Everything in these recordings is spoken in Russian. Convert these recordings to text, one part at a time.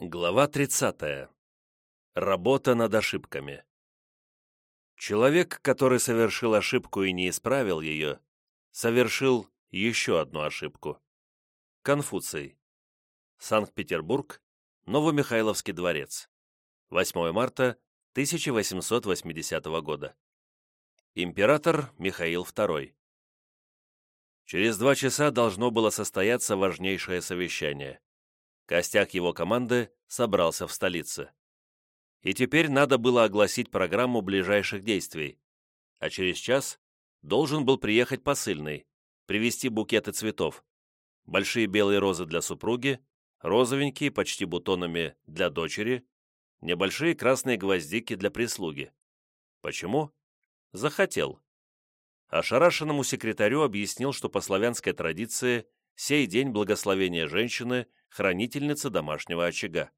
Глава 30. Работа над ошибками. Человек, который совершил ошибку и не исправил ее, совершил еще одну ошибку. Конфуций. Санкт-Петербург, Новомихайловский дворец. 8 марта 1880 года. Император Михаил II. Через два часа должно было состояться важнейшее совещание. Костяк его команды собрался в столице. И теперь надо было огласить программу ближайших действий. А через час должен был приехать посыльный, привезти букеты цветов. Большие белые розы для супруги, розовенькие, почти бутонами, для дочери, небольшие красные гвоздики для прислуги. Почему? Захотел. Ошарашенному секретарю объяснил, что по славянской традиции сей день благословения женщины – хранительница домашнего очага.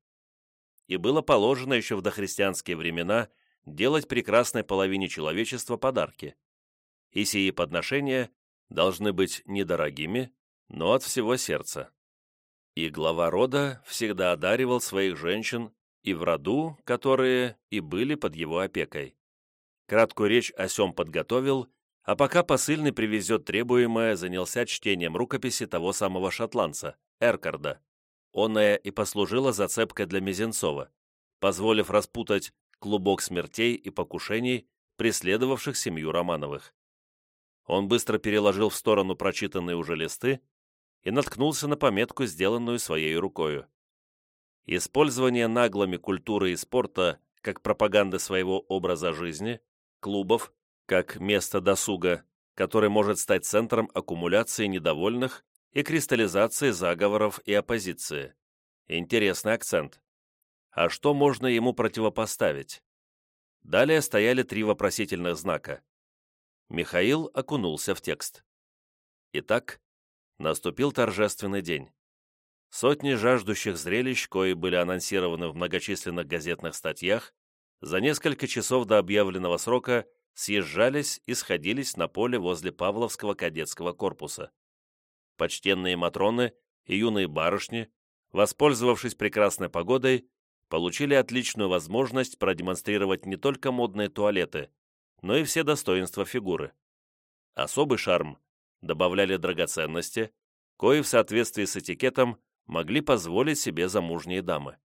И было положено еще в дохристианские времена делать прекрасной половине человечества подарки. И сии подношения должны быть недорогими, но от всего сердца. И глава рода всегда одаривал своих женщин и в роду, которые и были под его опекой. Краткую речь о сем подготовил, а пока посыльный привезет требуемое, занялся чтением рукописи того самого шотландца, Эркарда. Оная и послужила зацепкой для Мизенцова, позволив распутать клубок смертей и покушений, преследовавших семью Романовых. Он быстро переложил в сторону прочитанные уже листы и наткнулся на пометку, сделанную своей рукою. Использование наглыми культуры и спорта как пропаганды своего образа жизни, клубов, как место досуга, который может стать центром аккумуляции недовольных и кристаллизации заговоров и оппозиции. Интересный акцент. А что можно ему противопоставить? Далее стояли три вопросительных знака. Михаил окунулся в текст. Итак, наступил торжественный день. Сотни жаждущих зрелищ, кои были анонсированы в многочисленных газетных статьях, за несколько часов до объявленного срока съезжались и сходились на поле возле Павловского кадетского корпуса почтенные матроны и юные барышни, воспользовавшись прекрасной погодой, получили отличную возможность продемонстрировать не только модные туалеты, но и все достоинства фигуры. Особый шарм добавляли драгоценности, кои в соответствии с этикетом могли позволить себе замужние дамы.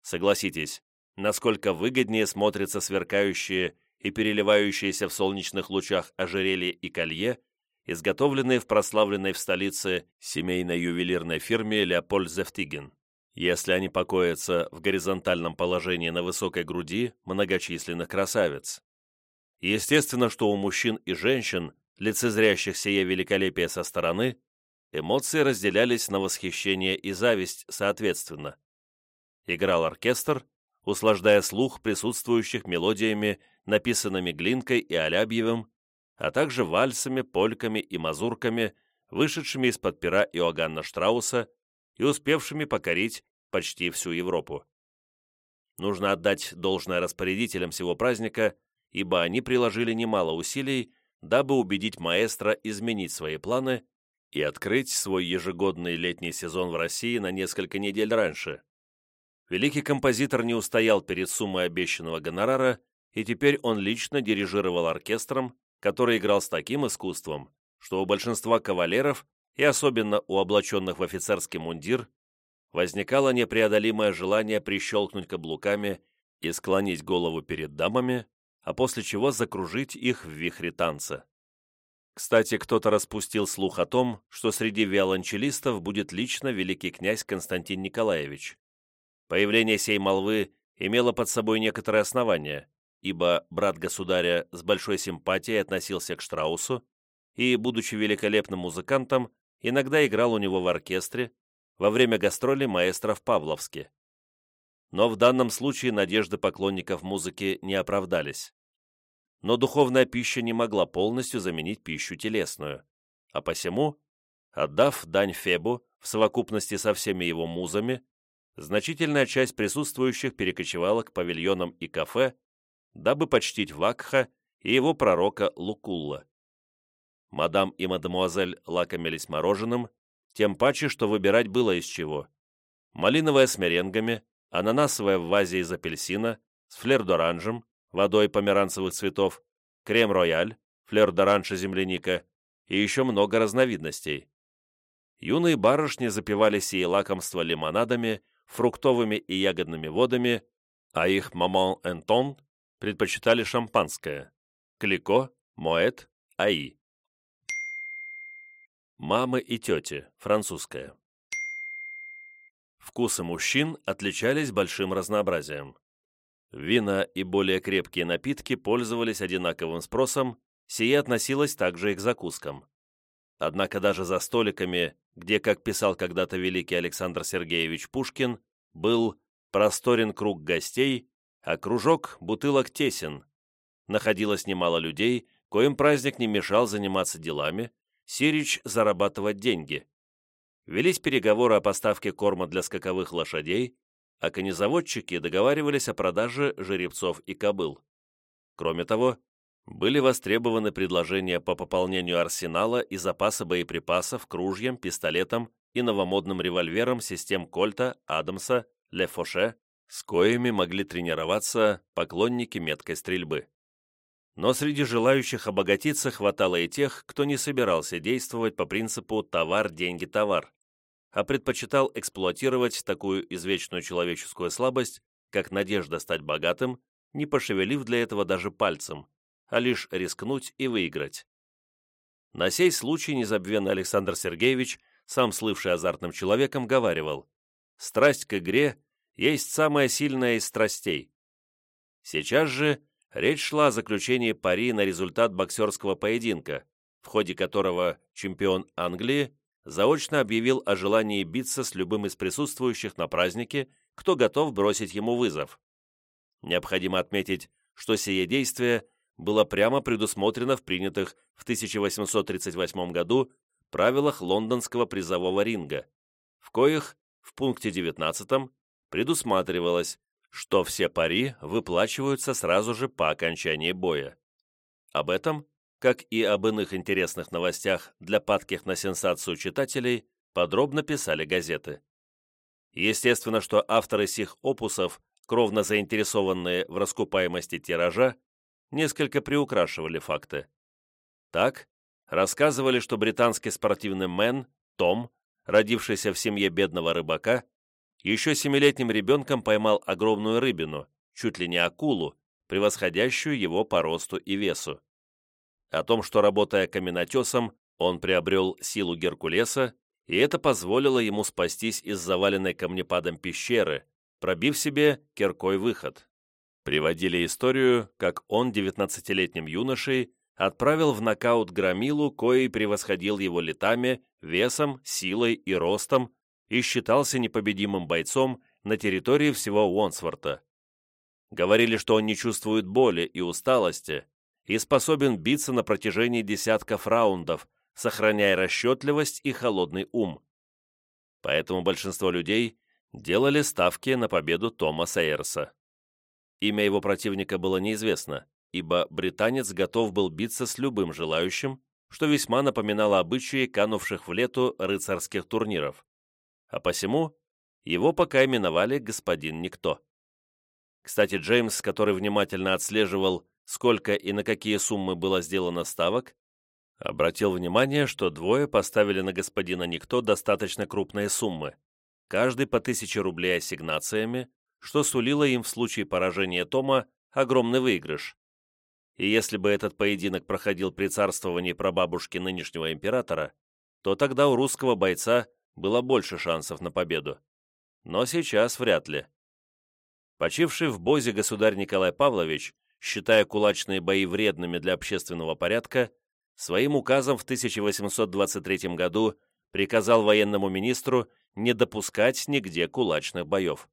Согласитесь, насколько выгоднее смотрятся сверкающие и переливающиеся в солнечных лучах ожерелье и колье, изготовленные в прославленной в столице семейной ювелирной фирме Леопольд Зефтиген, если они покоятся в горизонтальном положении на высокой груди многочисленных красавиц. Естественно, что у мужчин и женщин, лицезрящих сие великолепие со стороны, эмоции разделялись на восхищение и зависть соответственно. Играл оркестр, услаждая слух присутствующих мелодиями, написанными Глинкой и Алябьевым, а также вальсами, польками и мазурками, вышедшими из-под пера Иоганна Штрауса и успевшими покорить почти всю Европу. Нужно отдать должное распорядителям всего праздника, ибо они приложили немало усилий, дабы убедить маэстро изменить свои планы и открыть свой ежегодный летний сезон в России на несколько недель раньше. Великий композитор не устоял перед суммой обещанного гонорара, и теперь он лично дирижировал оркестром, который играл с таким искусством, что у большинства кавалеров, и особенно у облаченных в офицерский мундир, возникало непреодолимое желание прищелкнуть каблуками и склонить голову перед дамами, а после чего закружить их в вихре танца. Кстати, кто-то распустил слух о том, что среди виолончелистов будет лично великий князь Константин Николаевич. Появление сей молвы имело под собой некоторое основание, ибо брат государя с большой симпатией относился к Штраусу и, будучи великолепным музыкантом, иногда играл у него в оркестре во время гастролей маэстро в Павловске. Но в данном случае надежды поклонников музыки не оправдались. Но духовная пища не могла полностью заменить пищу телесную, а посему, отдав дань Фебу в совокупности со всеми его музами, значительная часть присутствующих перекочевала к павильонам и кафе, дабы почтить Вакха и его пророка Лукулла. Мадам и мадемуазель лакомились мороженым, тем паче, что выбирать было из чего. малиновая с меренгами, ананасовая в вазе из апельсина, с флер-д'оранжем, водой померанцевых цветов, крем-рояль, флер-д'оранж и земляника, и еще много разновидностей. Юные барышни запивали сие лакомства лимонадами, фруктовыми и ягодными водами, а их мамон энтон предпочитали шампанское, клико, моэт, аи. Мамы и тети, французская. Вкусы мужчин отличались большим разнообразием. Вина и более крепкие напитки пользовались одинаковым спросом, сие относилось также и к закускам. Однако даже за столиками, где, как писал когда-то великий Александр Сергеевич Пушкин, был просторен круг гостей, а кружок бутылок тесен. Находилось немало людей, коим праздник не мешал заниматься делами, сирич зарабатывать деньги. Велись переговоры о поставке корма для скаковых лошадей, а конезаводчики договаривались о продаже жеребцов и кобыл. Кроме того, были востребованы предложения по пополнению арсенала и запаса боеприпасов к ружьям, пистолетам и новомодным револьверам систем Кольта, Адамса, Лефоше, с коими могли тренироваться поклонники меткой стрельбы. Но среди желающих обогатиться хватало и тех, кто не собирался действовать по принципу «товар, деньги, товар», а предпочитал эксплуатировать такую извечную человеческую слабость, как надежда стать богатым, не пошевелив для этого даже пальцем, а лишь рискнуть и выиграть. На сей случай незабвенный Александр Сергеевич, сам слывший азартным человеком, говаривал «Страсть к игре есть самая сильная из страстей». Сейчас же речь шла о заключении пари на результат боксерского поединка, в ходе которого чемпион Англии заочно объявил о желании биться с любым из присутствующих на празднике, кто готов бросить ему вызов. Необходимо отметить, что сие действие было прямо предусмотрено в принятых в 1838 году правилах лондонского призового ринга, в коих в пункте 19 предусматривалось, что все пари выплачиваются сразу же по окончании боя. Об этом как и об иных интересных новостях для падких на сенсацию читателей, подробно писали газеты. Естественно, что авторы сих опусов, кровно заинтересованные в раскупаемости тиража, несколько приукрашивали факты. Так, рассказывали, что британский спортивный мэн Том, родившийся в семье бедного рыбака, еще семилетним ребенком поймал огромную рыбину, чуть ли не акулу, превосходящую его по росту и весу о том, что, работая каменотесом, он приобрел силу Геркулеса, и это позволило ему спастись из заваленной камнепадом пещеры, пробив себе киркой выход. Приводили историю, как он, девятнадцатилетним юношей, отправил в нокаут громилу, коей превосходил его летами, весом, силой и ростом, и считался непобедимым бойцом на территории всего Уонсворта. Говорили, что он не чувствует боли и усталости, и способен биться на протяжении десятков раундов, сохраняя расчетливость и холодный ум. Поэтому большинство людей делали ставки на победу Тома Сайерса. Имя его противника было неизвестно, ибо британец готов был биться с любым желающим, что весьма напоминало обычаи канувших в лету рыцарских турниров. А посему его пока именовали господин Никто. Кстати, Джеймс, который внимательно отслеживал сколько и на какие суммы было сделано ставок, обратил внимание, что двое поставили на господина Никто достаточно крупные суммы, каждый по тысяче рублей ассигнациями, что сулило им в случае поражения Тома огромный выигрыш. И если бы этот поединок проходил при царствовании прабабушки нынешнего императора, то тогда у русского бойца было больше шансов на победу. Но сейчас вряд ли. Почивший в Бозе государь Николай Павлович считая кулачные бои вредными для общественного порядка, своим указом в 1823 году приказал военному министру не допускать нигде кулачных боев.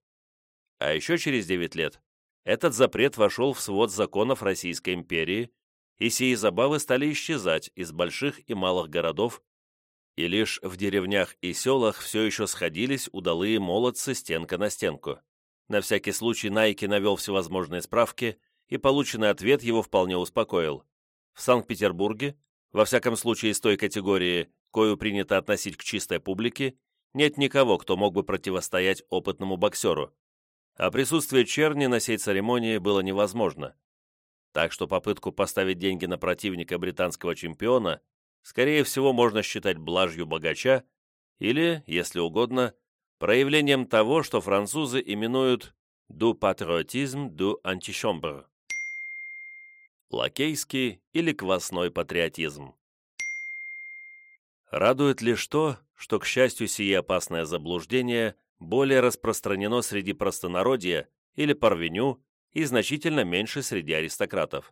А еще через 9 лет этот запрет вошел в свод законов Российской империи, и сии забавы стали исчезать из больших и малых городов, и лишь в деревнях и селах все еще сходились удалые молодцы стенка на стенку. На всякий случай Найки навел всевозможные справки и полученный ответ его вполне успокоил. В Санкт-Петербурге, во всяком случае из той категории, кою принято относить к чистой публике, нет никого, кто мог бы противостоять опытному боксеру, а присутствие черни на сей церемонии было невозможно. Так что попытку поставить деньги на противника британского чемпиона, скорее всего, можно считать блажью богача или, если угодно, проявлением того, что французы именуют «du patriotisme du antichambre» – лакейский или квасной патриотизм. Радует лишь то, что, к счастью, сие опасное заблуждение более распространено среди простонародья или парвеню и значительно меньше среди аристократов.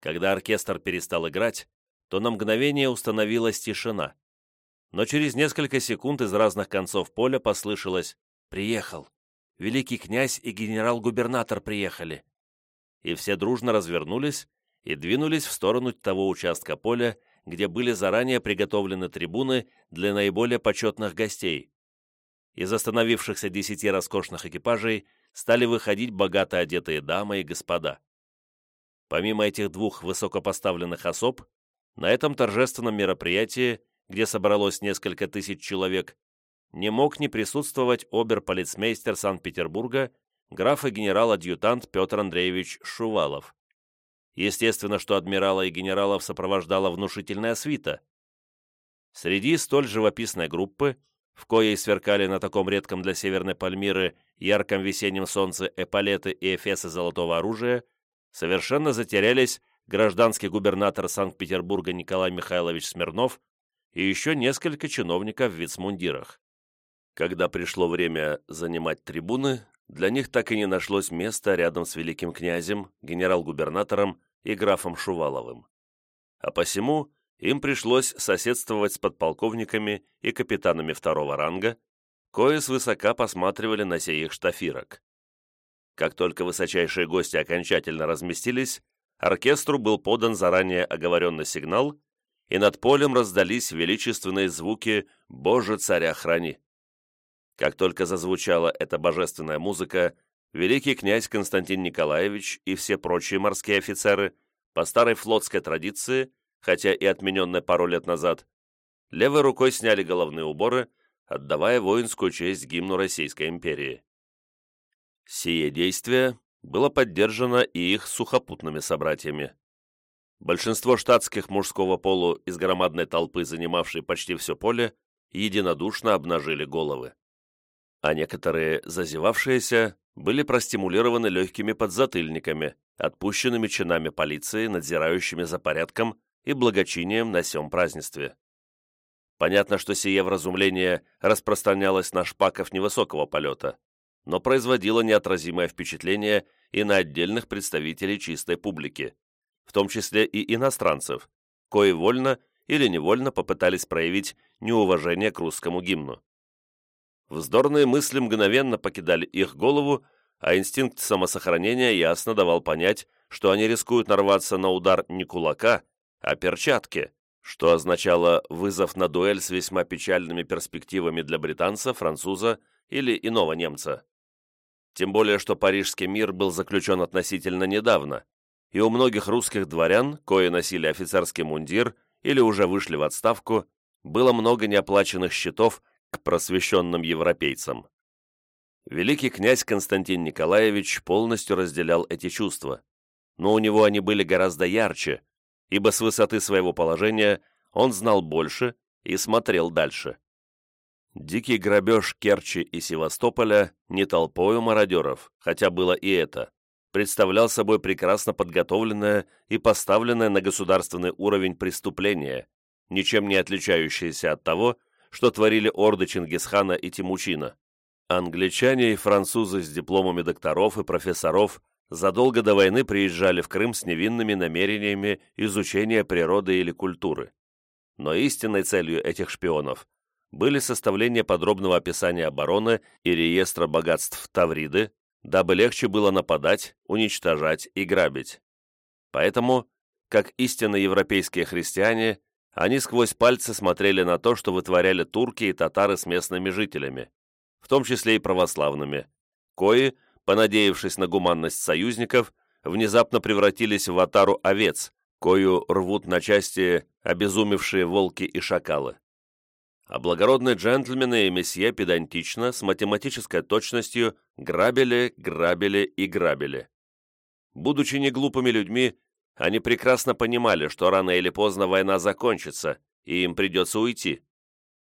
Когда оркестр перестал играть, то на мгновение установилась тишина. Но через несколько секунд из разных концов поля послышалось «Приехал! Великий князь и генерал-губернатор приехали!» И все дружно развернулись и двинулись в сторону того участка поля, где были заранее приготовлены трибуны для наиболее почетных гостей. Из остановившихся десяти роскошных экипажей стали выходить богато одетые дамы и господа. Помимо этих двух высокопоставленных особ, на этом торжественном мероприятии, где собралось несколько тысяч человек, не мог не присутствовать обер-полицмейстер Санкт-Петербурга, граф и генерал-адъютант Петр Андреевич Шувалов. Естественно, что адмирала и генералов сопровождала внушительная свита. Среди столь живописной группы, в коей сверкали на таком редком для Северной Пальмиры ярком весеннем солнце эполеты и эфесы золотого оружия, совершенно затерялись гражданский губернатор Санкт-Петербурга Николай Михайлович Смирнов и еще несколько чиновников в вицмундирах. Когда пришло время занимать трибуны, для них так и не нашлось места рядом с великим князем, генерал-губернатором и графом Шуваловым. А посему им пришлось соседствовать с подполковниками и капитанами второго ранга, кое свысока посматривали на сей их штафирок. Как только высочайшие гости окончательно разместились, оркестру был подан заранее оговоренный сигнал, и над полем раздались величественные звуки «Боже, царя храни!». Как только зазвучала эта божественная музыка, великий князь Константин Николаевич и все прочие морские офицеры, по старой флотской традиции, хотя и отмененной пару лет назад, левой рукой сняли головные уборы, отдавая воинскую честь гимну Российской империи. Сие действие было поддержано и их сухопутными собратьями. Большинство штатских мужского полу из громадной толпы, занимавшей почти все поле, единодушно обнажили головы а некоторые зазевавшиеся были простимулированы легкими подзатыльниками, отпущенными чинами полиции, надзирающими за порядком и благочинием на сём празднестве. Понятно, что сие вразумление распространялось на шпаков невысокого полета, но производило неотразимое впечатление и на отдельных представителей чистой публики, в том числе и иностранцев, кои вольно или невольно попытались проявить неуважение к русскому гимну. Вздорные мысли мгновенно покидали их голову, а инстинкт самосохранения ясно давал понять, что они рискуют нарваться на удар не кулака, а перчатки, что означало вызов на дуэль с весьма печальными перспективами для британца, француза или иного немца. Тем более, что Парижский мир был заключен относительно недавно, и у многих русских дворян, кои носили офицерский мундир или уже вышли в отставку, было много неоплаченных счетов к просвещенным европейцам. Великий князь Константин Николаевич полностью разделял эти чувства, но у него они были гораздо ярче, ибо с высоты своего положения он знал больше и смотрел дальше. Дикий грабеж Керчи и Севастополя не толпою мародеров, хотя было и это, представлял собой прекрасно подготовленное и поставленное на государственный уровень преступление, ничем не отличающееся от того, что творили орды Чингисхана и Тимучина. Англичане и французы с дипломами докторов и профессоров задолго до войны приезжали в Крым с невинными намерениями изучения природы или культуры. Но истинной целью этих шпионов были составление подробного описания обороны и реестра богатств Тавриды, дабы легче было нападать, уничтожать и грабить. Поэтому, как истинно европейские христиане, они сквозь пальцы смотрели на то, что вытворяли турки и татары с местными жителями, в том числе и православными, кои, понадеявшись на гуманность союзников, внезапно превратились в отару овец, кою рвут на части обезумевшие волки и шакалы. А благородные джентльмены и месье педантично, с математической точностью, грабили, грабили и грабили. Будучи неглупыми людьми, они прекрасно понимали, что рано или поздно война закончится, и им придется уйти.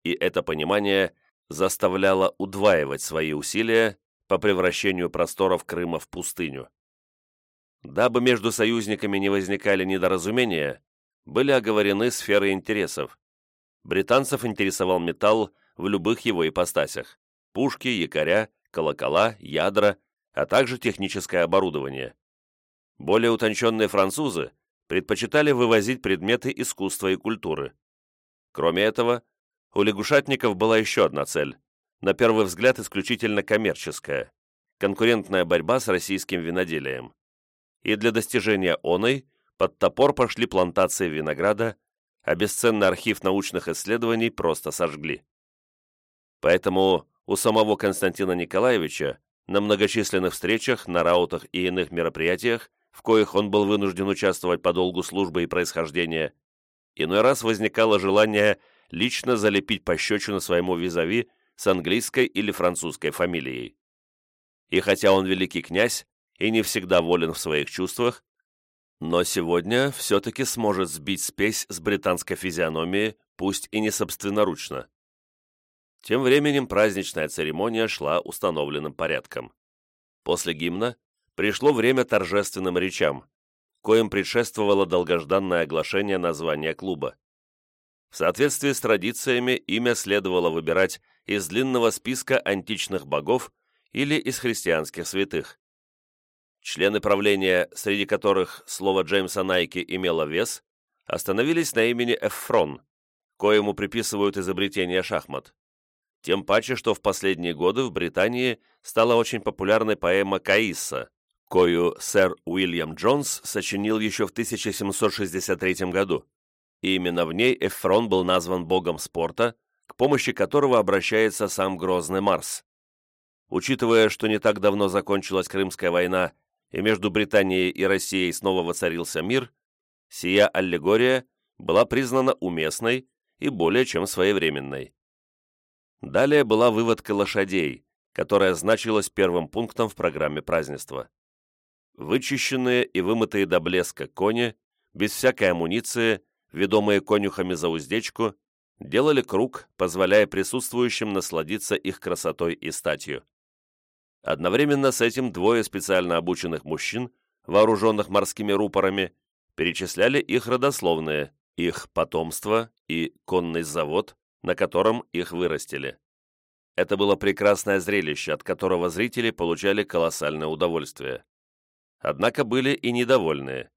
И это понимание заставляло удваивать свои усилия по превращению просторов Крыма в пустыню. Дабы между союзниками не возникали недоразумения, были оговорены сферы интересов. Британцев интересовал металл в любых его ипостасях – пушки, якоря, колокола, ядра, а также техническое оборудование. Более утонченные французы предпочитали вывозить предметы искусства и культуры. Кроме этого, у лягушатников была еще одна цель, на первый взгляд исключительно коммерческая – конкурентная борьба с российским виноделием. И для достижения оной под топор пошли плантации винограда, а бесценный архив научных исследований просто сожгли. Поэтому у самого Константина Николаевича на многочисленных встречах, на раутах и иных мероприятиях в коих он был вынужден участвовать по долгу службы и происхождения, иной раз возникало желание лично залепить пощечину своему визави с английской или французской фамилией. И хотя он великий князь и не всегда волен в своих чувствах, но сегодня все-таки сможет сбить спесь с британской физиономии, пусть и не собственноручно. Тем временем праздничная церемония шла установленным порядком. После гимна пришло время торжественным речам, коим предшествовало долгожданное оглашение названия клуба. В соответствии с традициями имя следовало выбирать из длинного списка античных богов или из христианских святых. Члены правления, среди которых слово Джеймса Найки имело вес, остановились на имени Эффрон, коему приписывают изобретение шахмат. Тем паче, что в последние годы в Британии стала очень популярной поэма «Каисса», кою сэр Уильям Джонс сочинил еще в 1763 году. И именно в ней Эфрон был назван богом спорта, к помощи которого обращается сам Грозный Марс. Учитывая, что не так давно закончилась Крымская война и между Британией и Россией снова воцарился мир, сия аллегория была признана уместной и более чем своевременной. Далее была выводка лошадей, которая значилась первым пунктом в программе празднества. Вычищенные и вымытые до блеска кони, без всякой амуниции, ведомые конюхами за уздечку, делали круг, позволяя присутствующим насладиться их красотой и статью. Одновременно с этим двое специально обученных мужчин, вооруженных морскими рупорами, перечисляли их родословные, их потомство и конный завод, на котором их вырастили. Это было прекрасное зрелище, от которого зрители получали колоссальное удовольствие. Однако были и недовольные.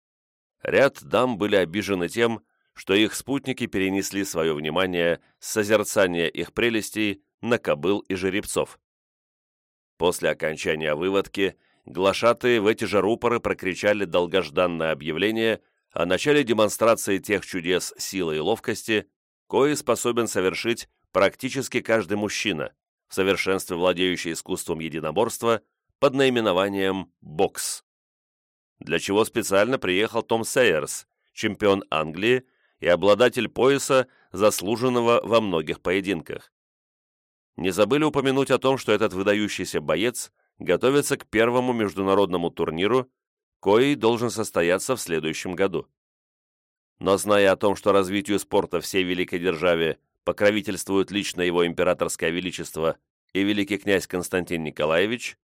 Ряд дам были обижены тем, что их спутники перенесли свое внимание с созерцания их прелестей на кобыл и жеребцов. После окончания выводки глашатые в эти же рупоры прокричали долгожданное объявление о начале демонстрации тех чудес силы и ловкости, кои способен совершить практически каждый мужчина, в совершенстве владеющий искусством единоборства под наименованием «бокс» для чего специально приехал Том Сейерс, чемпион Англии и обладатель пояса, заслуженного во многих поединках. Не забыли упомянуть о том, что этот выдающийся боец готовится к первому международному турниру, коей должен состояться в следующем году. Но зная о том, что развитию спорта всей великой державе покровительствует лично его императорское величество и великий князь Константин Николаевич,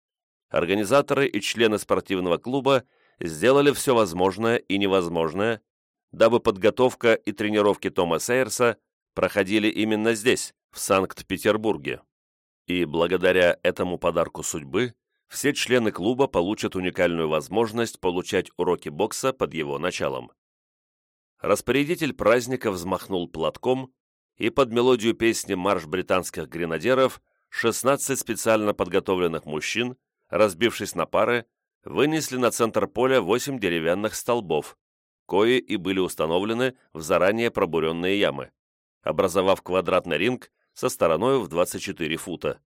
организаторы и члены спортивного клуба сделали все возможное и невозможное, дабы подготовка и тренировки Тома Сейерса проходили именно здесь, в Санкт-Петербурге. И благодаря этому подарку судьбы все члены клуба получат уникальную возможность получать уроки бокса под его началом. Распорядитель праздника взмахнул платком, и под мелодию песни «Марш британских гренадеров» 16 специально подготовленных мужчин, разбившись на пары, вынесли на центр поля восемь деревянных столбов, кои и были установлены в заранее пробуренные ямы, образовав квадратный ринг со стороной в 24 фута.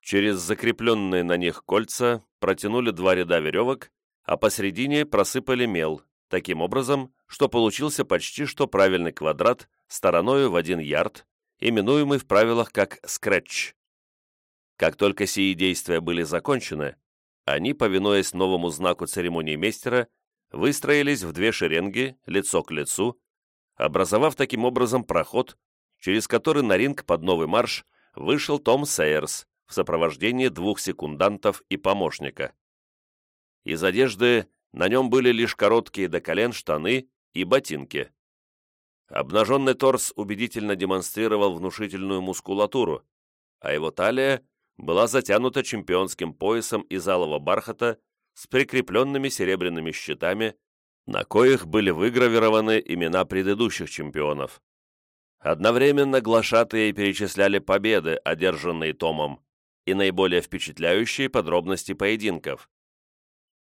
Через закрепленные на них кольца протянули два ряда веревок, а посередине просыпали мел, таким образом, что получился почти что правильный квадрат стороною в один ярд именуемый в правилах как скретч. Как только сии действия были закончены, они, повинуясь новому знаку церемонии мейстера, выстроились в две шеренги, лицо к лицу, образовав таким образом проход, через который на ринг под новый марш вышел Том Сейерс в сопровождении двух секундантов и помощника. Из одежды на нем были лишь короткие до колен штаны и ботинки. Обнаженный торс убедительно демонстрировал внушительную мускулатуру, а его талия была затянута чемпионским поясом из алого бархата с прикрепленными серебряными щитами, на коих были выгравированы имена предыдущих чемпионов. Одновременно глашатые перечисляли победы, одержанные Томом, и наиболее впечатляющие подробности поединков.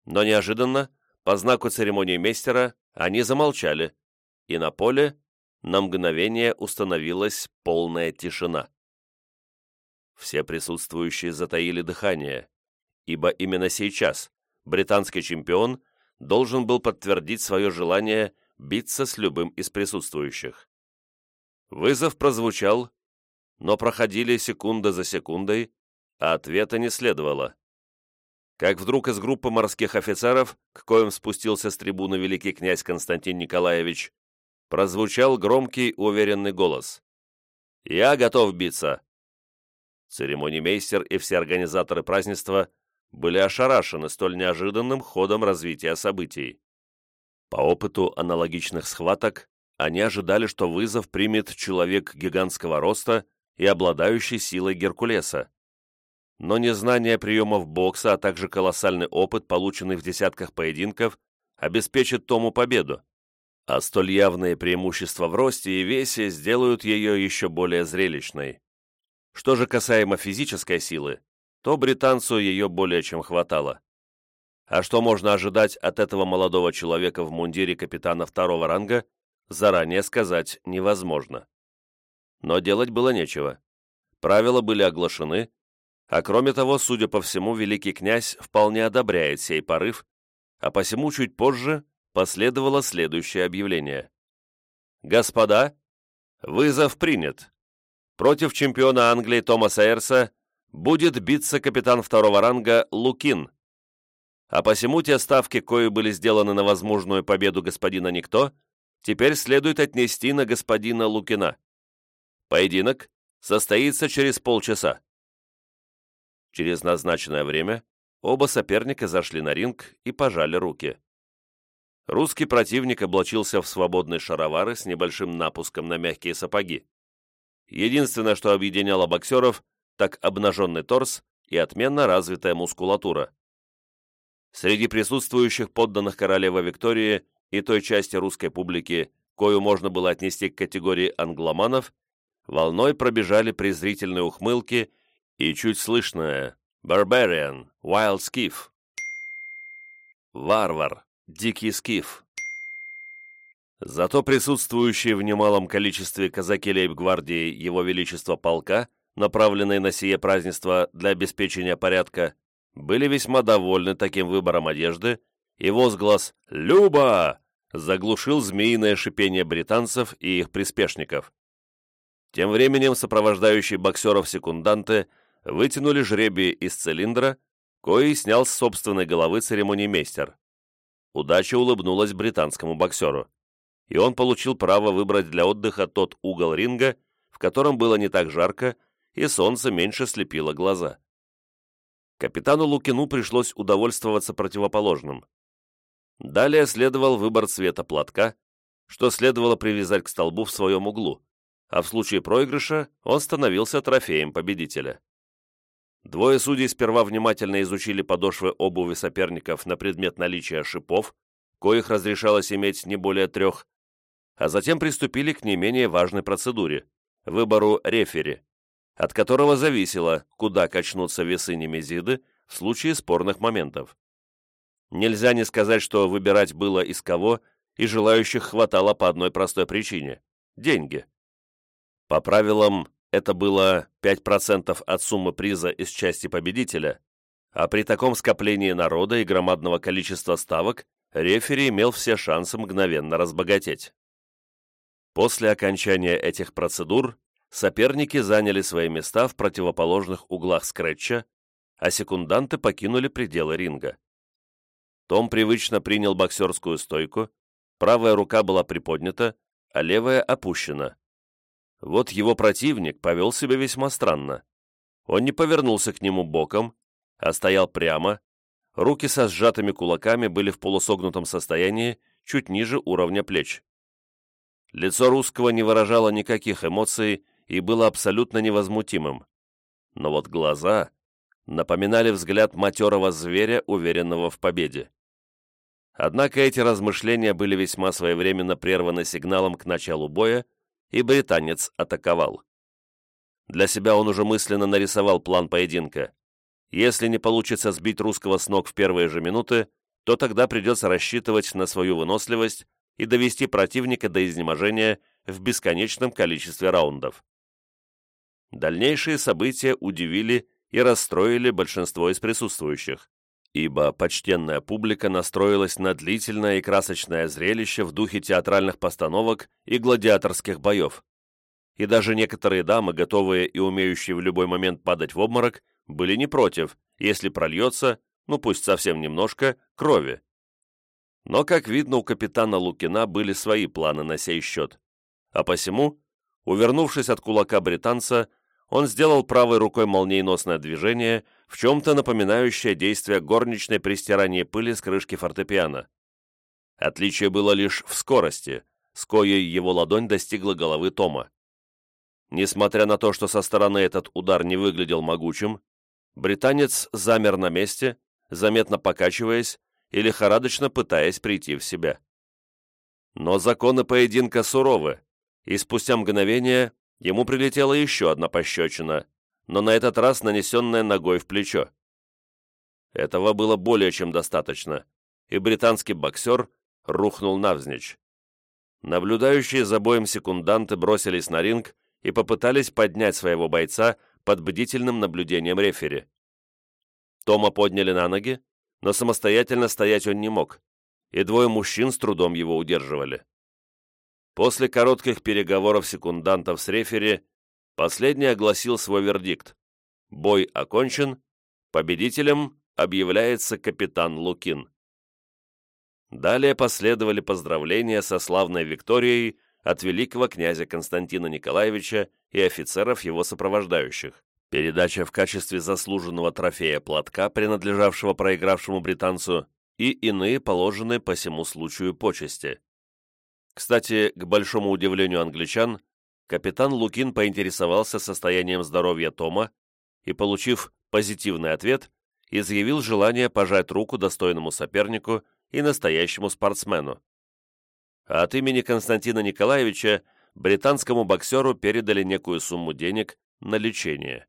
Но неожиданно, по знаку церемонии мейстера, они замолчали, и на поле на мгновение установилась полная тишина. Все присутствующие затаили дыхание, ибо именно сейчас британский чемпион должен был подтвердить свое желание биться с любым из присутствующих. Вызов прозвучал, но проходили секунда за секундой, а ответа не следовало. Как вдруг из группы морских офицеров, к коим спустился с трибуны великий князь Константин Николаевич, прозвучал громкий уверенный голос. «Я готов биться!» Церемонимейстер и все организаторы празднества были ошарашены столь неожиданным ходом развития событий. По опыту аналогичных схваток, они ожидали, что вызов примет человек гигантского роста и обладающий силой Геркулеса. Но незнание приемов бокса, а также колоссальный опыт, полученный в десятках поединков, обеспечит Тому победу, а столь явные преимущества в росте и весе сделают ее еще более зрелищной. Что же касаемо физической силы, то британцу ее более чем хватало. А что можно ожидать от этого молодого человека в мундире капитана второго ранга, заранее сказать невозможно. Но делать было нечего. Правила были оглашены, а кроме того, судя по всему, великий князь вполне одобряет сей порыв, а посему чуть позже последовало следующее объявление. «Господа, вызов принят. Против чемпиона Англии Томаса Эрса будет биться капитан второго ранга Лукин. А посему те ставки, кои были сделаны на возможную победу господина Никто, теперь следует отнести на господина Лукина. Поединок состоится через полчаса». Через назначенное время оба соперника зашли на ринг и пожали руки. Русский противник облачился в свободные шаровары с небольшим напуском на мягкие сапоги. Единственное, что объединяло боксеров, так обнаженный торс и отменно развитая мускулатура. Среди присутствующих подданных королевы Виктории и той части русской публики, кою можно было отнести к категории англоманов, волной пробежали презрительные ухмылки и чуть слышное «Barbarian», «Wild Skiff», «Варвар», Дикий скиф. Зато присутствующие в немалом количестве казаки лейб-гвардии Его Величества полка, направленные на сие празднество для обеспечения порядка, были весьма довольны таким выбором одежды, и возглас «Люба!» заглушил змеиное шипение британцев и их приспешников. Тем временем сопровождающие боксеров секунданты вытянули жребий из цилиндра, кои снял с собственной головы церемониймейстер. Удача улыбнулась британскому боксеру, и он получил право выбрать для отдыха тот угол ринга, в котором было не так жарко, и солнце меньше слепило глаза. Капитану Лукину пришлось удовольствоваться противоположным. Далее следовал выбор цвета платка, что следовало привязать к столбу в своем углу, а в случае проигрыша он становился трофеем победителя. Двое судей сперва внимательно изучили подошвы обуви соперников на предмет наличия шипов, коих разрешалось иметь не более трех, а затем приступили к не менее важной процедуре – выбору рефери, от которого зависело, куда качнутся весы немезиды в случае спорных моментов. Нельзя не сказать, что выбирать было из кого, и желающих хватало по одной простой причине – деньги. По правилам, это было 5% от суммы приза из части победителя, а при таком скоплении народа и громадного количества ставок рефери имел все шансы мгновенно разбогатеть. После окончания этих процедур соперники заняли свои места в противоположных углах скретча, а секунданты покинули пределы ринга. Том привычно принял боксерскую стойку, правая рука была приподнята, а левая опущена. Вот его противник повел себя весьма странно. Он не повернулся к нему боком, а стоял прямо, руки со сжатыми кулаками были в полусогнутом состоянии, чуть ниже уровня плеч. Лицо русского не выражало никаких эмоций и было абсолютно невозмутимым. Но вот глаза напоминали взгляд матерого зверя, уверенного в победе. Однако эти размышления были весьма своевременно прерваны сигналом к началу боя, и британец атаковал. Для себя он уже мысленно нарисовал план поединка. Если не получится сбить русского с ног в первые же минуты, то тогда придется рассчитывать на свою выносливость и довести противника до изнеможения в бесконечном количестве раундов. Дальнейшие события удивили и расстроили большинство из присутствующих, ибо почтенная публика настроилась на длительное и красочное зрелище в духе театральных постановок и гладиаторских боев. И даже некоторые дамы, готовые и умеющие в любой момент падать в обморок, были не против, если прольется, ну пусть совсем немножко, крови. Но, как видно, у капитана Лукина были свои планы на сей счет, а посему, увернувшись от кулака британца, он сделал правой рукой молниеносное движение, в чем-то напоминающее действие горничной при стирании пыли с крышки фортепиано. Отличие было лишь в скорости, с коей его ладонь достигла головы Тома. Несмотря на то, что со стороны этот удар не выглядел могучим, британец замер на месте, заметно покачиваясь и лихорадочно пытаясь прийти в себя. Но законы поединка суровы, и спустя мгновение Ему прилетела еще одна пощечина, но на этот раз нанесенная ногой в плечо. Этого было более чем достаточно, и британский боксер рухнул навзничь. Наблюдающие за боем секунданты бросились на ринг и попытались поднять своего бойца под бдительным наблюдением рефери. Тома подняли на ноги, но самостоятельно стоять он не мог, и двое мужчин с трудом его удерживали. После коротких переговоров секундантов с рефери, последний огласил свой вердикт. Бой окончен, победителем объявляется капитан Лукин. Далее последовали поздравления со славной Викторией от великого князя Константина Николаевича и офицеров его сопровождающих, передача в качестве заслуженного трофея платка, принадлежавшего проигравшему британцу, и иные положенные по всему случаю почести. Кстати, к большому удивлению англичан, капитан Лукин поинтересовался состоянием здоровья Тома и, получив позитивный ответ, изъявил желание пожать руку достойному сопернику и настоящему спортсмену. От имени Константина Николаевича британскому боксеру передали некую сумму денег на лечение.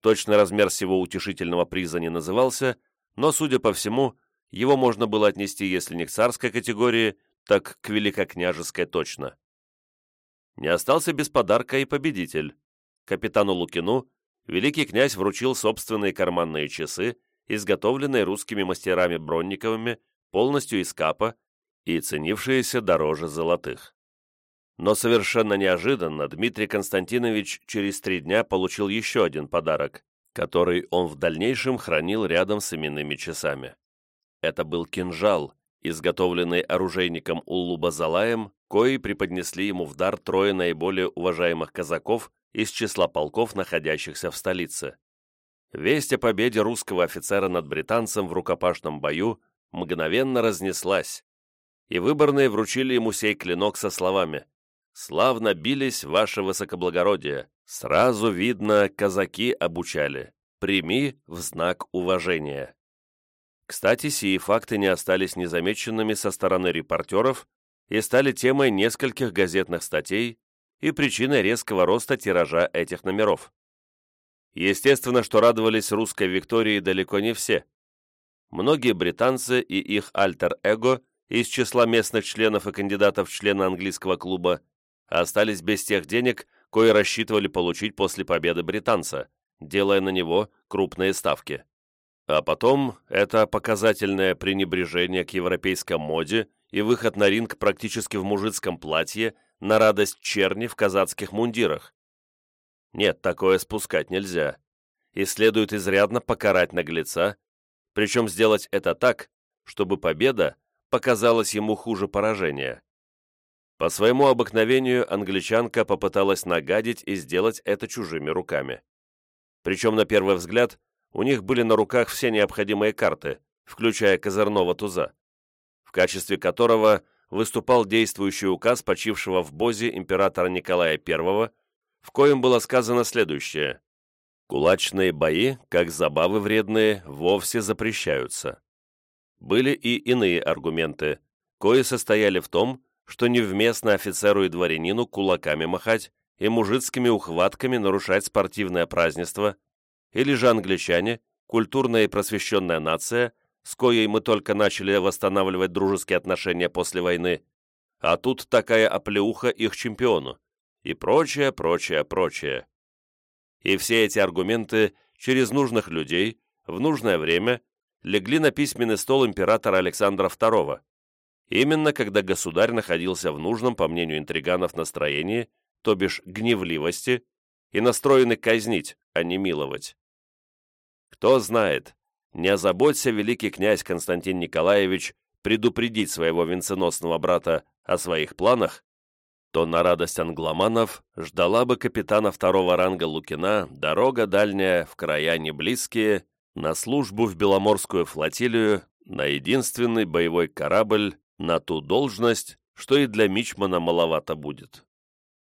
Точный размер всего утешительного приза не назывался, но, судя по всему, его можно было отнести, если не к царской категории, так к великокняжеской точно. Не остался без подарка и победитель. Капитану Лукину великий князь вручил собственные карманные часы, изготовленные русскими мастерами Бронниковыми, полностью из капа и ценившиеся дороже золотых. Но совершенно неожиданно Дмитрий Константинович через три дня получил еще один подарок, который он в дальнейшем хранил рядом с именными часами. Это был кинжал, изготовленный оружейником Уллуба Залаем, кои преподнесли ему в дар трое наиболее уважаемых казаков из числа полков, находящихся в столице. Весть о победе русского офицера над британцем в рукопашном бою мгновенно разнеслась, и выборные вручили ему сей клинок со словами «Славно бились, ваше высокоблагородие, сразу видно, казаки обучали, прими в знак уважения». Кстати, сии факты не остались незамеченными со стороны репортеров и стали темой нескольких газетных статей и причиной резкого роста тиража этих номеров. Естественно, что радовались русской Виктории далеко не все. Многие британцы и их альтер-эго из числа местных членов и кандидатов в члены английского клуба остались без тех денег, кои рассчитывали получить после победы британца, делая на него крупные ставки. А потом это показательное пренебрежение к европейской моде и выход на ринг практически в мужицком платье на радость черни в казацких мундирах, Нет, такое спускать нельзя. И следует изрядно покарать наглеца, причем сделать это так, чтобы победа показалась ему хуже поражения. По своему обыкновению англичанка попыталась нагадить и сделать это чужими руками. Причем, на первый взгляд, у них были на руках все необходимые карты, включая козырного туза, в качестве которого выступал действующий указ почившего в Бозе императора Николая I, в коем было сказано следующее. Кулачные бои, как забавы вредные, вовсе запрещаются. Были и иные аргументы, кои состояли в том, что невместно офицеру и дворянину кулаками махать и мужицкими ухватками нарушать спортивное празднество, или же англичане, культурная и просвещенная нация, с коей мы только начали восстанавливать дружеские отношения после войны, а тут такая оплеуха их чемпиону, и прочее, прочее, прочее. И все эти аргументы через нужных людей, в нужное время, легли на письменный стол императора Александра II, именно когда государь находился в нужном, по мнению интриганов, настроении, то бишь гневливости, и настроены казнить, а не миловать. Кто знает, не озаботься великий князь Константин Николаевич предупредить своего венценосного брата о своих планах, то на радость англоманов ждала бы капитана второго ранга Лукина дорога дальняя в края неблизкие, на службу в Беломорскую флотилию, на единственный боевой корабль, на ту должность, что и для Мичмана маловато будет.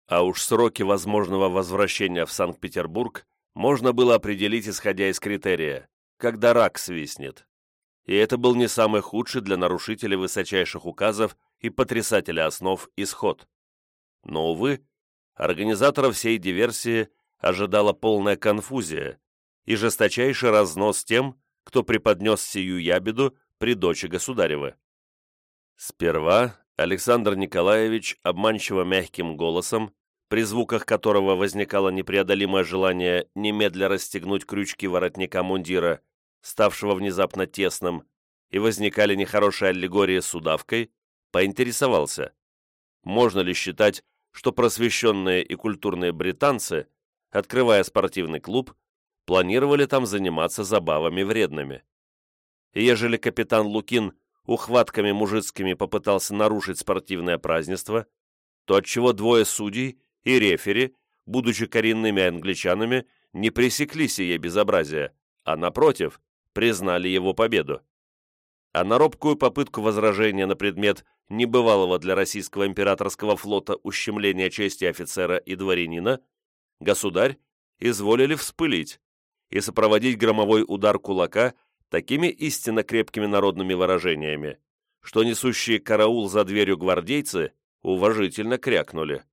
А уж сроки возможного возвращения в Санкт-Петербург можно было определить, исходя из критерия, когда рак свистнет. И это был не самый худший для нарушителей высочайших указов и потрясателя основ исход. Но, увы, организаторов всей диверсии ожидала полная конфузия и жесточайший разнос тем, кто преподнес сию ябеду при дочи государева. Сперва Александр Николаевич обманчиво мягким голосом, при звуках которого возникало непреодолимое желание немедля расстегнуть крючки воротника мундира, ставшего внезапно тесным, и возникали нехорошие аллегории с удавкой, поинтересовался, можно ли считать, что просвещенные и культурные британцы, открывая спортивный клуб, планировали там заниматься забавами вредными. И ежели капитан Лукин ухватками мужицкими попытался нарушить спортивное празднество, то отчего двое судей и рефери, будучи коренными англичанами, не пресекли сие безобразие, а, напротив, признали его победу а на робкую попытку возражения на предмет небывалого для российского императорского флота ущемления чести офицера и дворянина, государь изволили вспылить и сопроводить громовой удар кулака такими истинно крепкими народными выражениями, что несущие караул за дверью гвардейцы уважительно крякнули.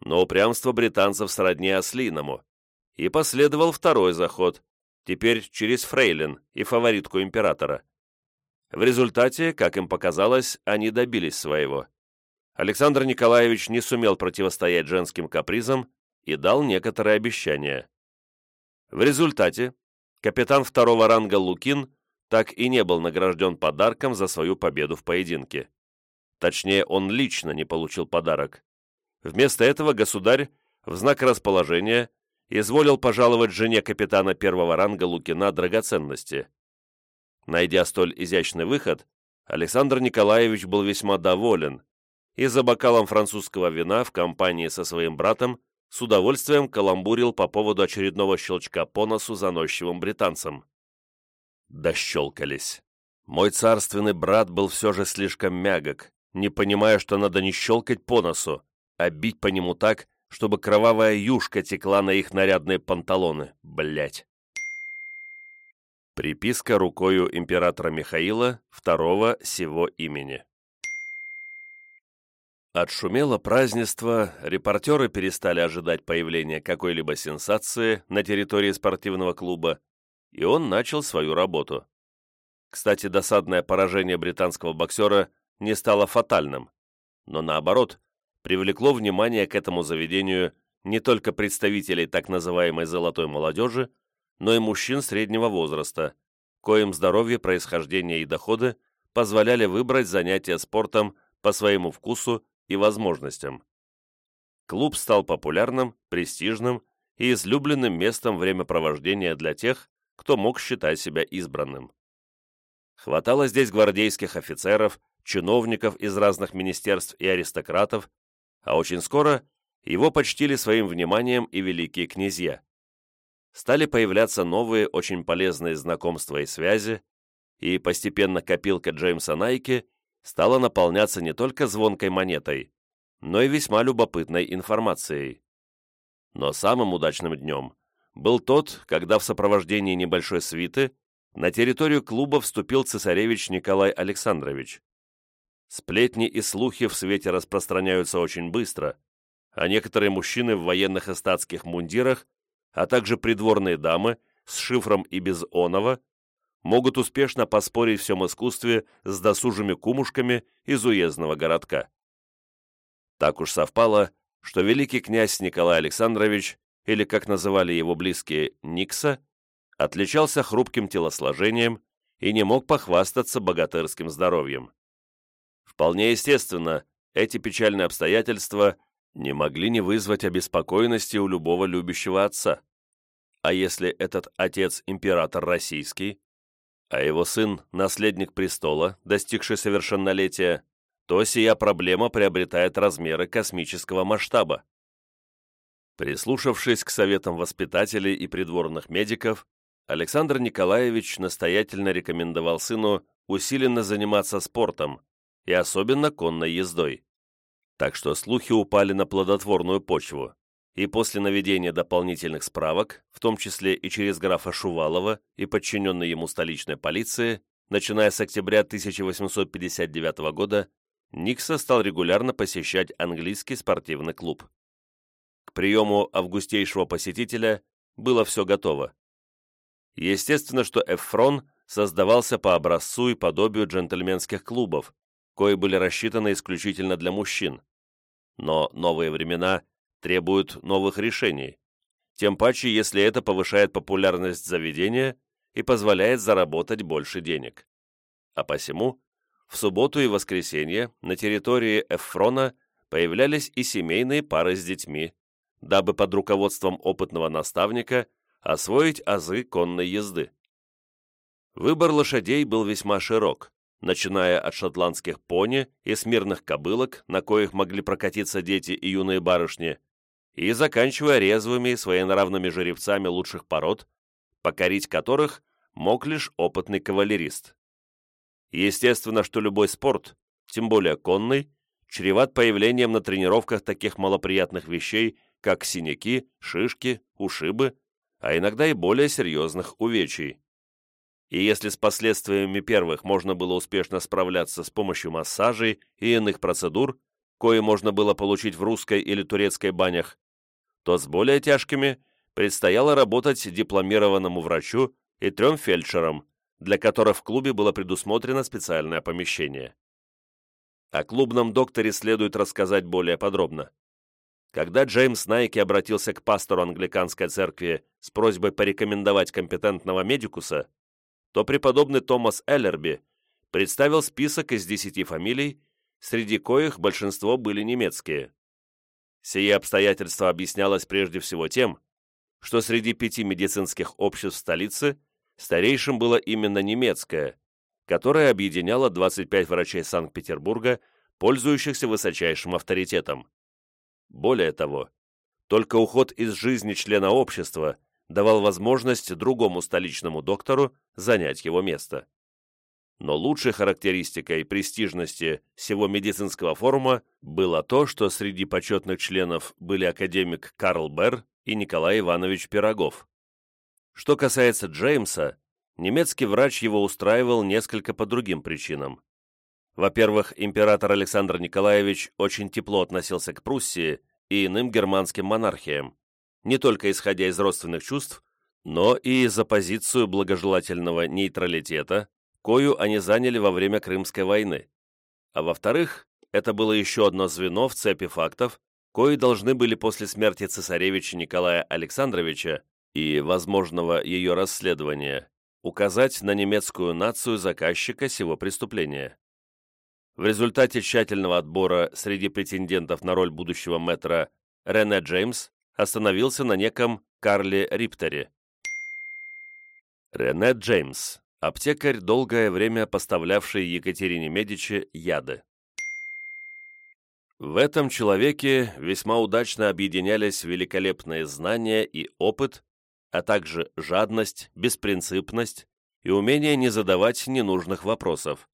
Но упрямство британцев сродни ослиному, и последовал второй заход, теперь через Фрейлин и фаворитку императора. В результате, как им показалось, они добились своего. Александр Николаевич не сумел противостоять женским капризам и дал некоторые обещания. В результате капитан второго ранга Лукин так и не был награжден подарком за свою победу в поединке. Точнее, он лично не получил подарок. Вместо этого государь в знак расположения изволил пожаловать жене капитана первого ранга Лукина драгоценности. Найдя столь изящный выход, Александр Николаевич был весьма доволен и за бокалом французского вина в компании со своим братом с удовольствием каламбурил по поводу очередного щелчка по носу заносчивым британцам. Дощелкались. Мой царственный брат был все же слишком мягок, не понимая, что надо не щелкать по носу, а бить по нему так, чтобы кровавая юшка текла на их нарядные панталоны, блять. Приписка рукою императора Михаила второго сего имени. Отшумело празднество, репортеры перестали ожидать появления какой-либо сенсации на территории спортивного клуба, и он начал свою работу. Кстати, досадное поражение британского боксера не стало фатальным, но наоборот, привлекло внимание к этому заведению не только представителей так называемой «золотой молодежи», но и мужчин среднего возраста, коим здоровье, происхождение и доходы позволяли выбрать занятия спортом по своему вкусу и возможностям. Клуб стал популярным, престижным и излюбленным местом времяпровождения для тех, кто мог считать себя избранным. Хватало здесь гвардейских офицеров, чиновников из разных министерств и аристократов, а очень скоро его почтили своим вниманием и великие князья. Стали появляться новые, очень полезные знакомства и связи, и постепенно копилка Джеймса Найки стала наполняться не только звонкой монетой, но и весьма любопытной информацией. Но самым удачным днем был тот, когда в сопровождении небольшой свиты на территорию клуба вступил цесаревич Николай Александрович. Сплетни и слухи в свете распространяются очень быстро, а некоторые мужчины в военных и статских мундирах, а также придворные дамы с шифром и без онова, могут успешно поспорить в всем искусстве с досужими кумушками из уездного городка. Так уж совпало, что великий князь Николай Александрович, или, как называли его близкие, Никса, отличался хрупким телосложением и не мог похвастаться богатырским здоровьем. Вполне естественно, эти печальные обстоятельства не могли не вызвать обеспокоенности у любого любящего отца. А если этот отец император российский, а его сын – наследник престола, достигший совершеннолетия, то сия проблема приобретает размеры космического масштаба. Прислушавшись к советам воспитателей и придворных медиков, Александр Николаевич настоятельно рекомендовал сыну усиленно заниматься спортом и особенно конной ездой. Так что слухи упали на плодотворную почву, и после наведения дополнительных справок, в том числе и через графа Шувалова и подчиненной ему столичной полиции, начиная с октября 1859 года, Никса стал регулярно посещать английский спортивный клуб. К приему августейшего посетителя было все готово. Естественно, что Эфрон создавался по образцу и подобию джентльменских клубов, кои были рассчитаны исключительно для мужчин. Но новые времена требуют новых решений, тем паче, если это повышает популярность заведения и позволяет заработать больше денег. А посему в субботу и воскресенье на территории Эфрона появлялись и семейные пары с детьми, дабы под руководством опытного наставника освоить азы конной езды. Выбор лошадей был весьма широк, начиная от шотландских пони и смирных кобылок, на коих могли прокатиться дети и юные барышни, и заканчивая резвыми и своенравными жеребцами лучших пород, покорить которых мог лишь опытный кавалерист. Естественно, что любой спорт, тем более конный, чреват появлением на тренировках таких малоприятных вещей, как синяки, шишки, ушибы, а иногда и более серьезных увечий. И если с последствиями первых можно было успешно справляться с помощью массажей и иных процедур, кои можно было получить в русской или турецкой банях, то с более тяжкими предстояло работать дипломированному врачу и трем фельдшерам, для которых в клубе было предусмотрено специальное помещение. О клубном докторе следует рассказать более подробно. Когда Джеймс Найки обратился к пастору англиканской церкви с просьбой порекомендовать компетентного медикуса, то преподобный Томас Эллерби представил список из десяти фамилий, среди коих большинство были немецкие. Сие обстоятельство объяснялось прежде всего тем, что среди пяти медицинских обществ столицы Старейшим было именно немецкое, которое объединяло 25 врачей Санкт-Петербурга, пользующихся высочайшим авторитетом. Более того, только уход из жизни члена общества давал возможность другому столичному доктору занять его место. Но лучшей характеристикой престижности всего медицинского форума было то, что среди почетных членов были академик Карл Берр и Николай Иванович Пирогов. Что касается Джеймса, немецкий врач его устраивал несколько по другим причинам. Во-первых, император Александр Николаевич очень тепло относился к Пруссии и иным германским монархиям, не только исходя из родственных чувств, но и за позицию благожелательного нейтралитета, кою они заняли во время Крымской войны. А во-вторых, это было еще одно звено в цепи фактов, кои должны были после смерти цесаревича Николая Александровича и возможного ее расследования указать на немецкую нацию заказчика сего преступления. В результате тщательного отбора среди претендентов на роль будущего мэтра Рене Джеймс остановился на неком Карле Риптере. Рене Джеймс, аптекарь, долгое время поставлявший Екатерине Медичи яды. В этом человеке весьма удачно объединялись великолепные знания и опыт, а также жадность, беспринципность и умение не задавать ненужных вопросов.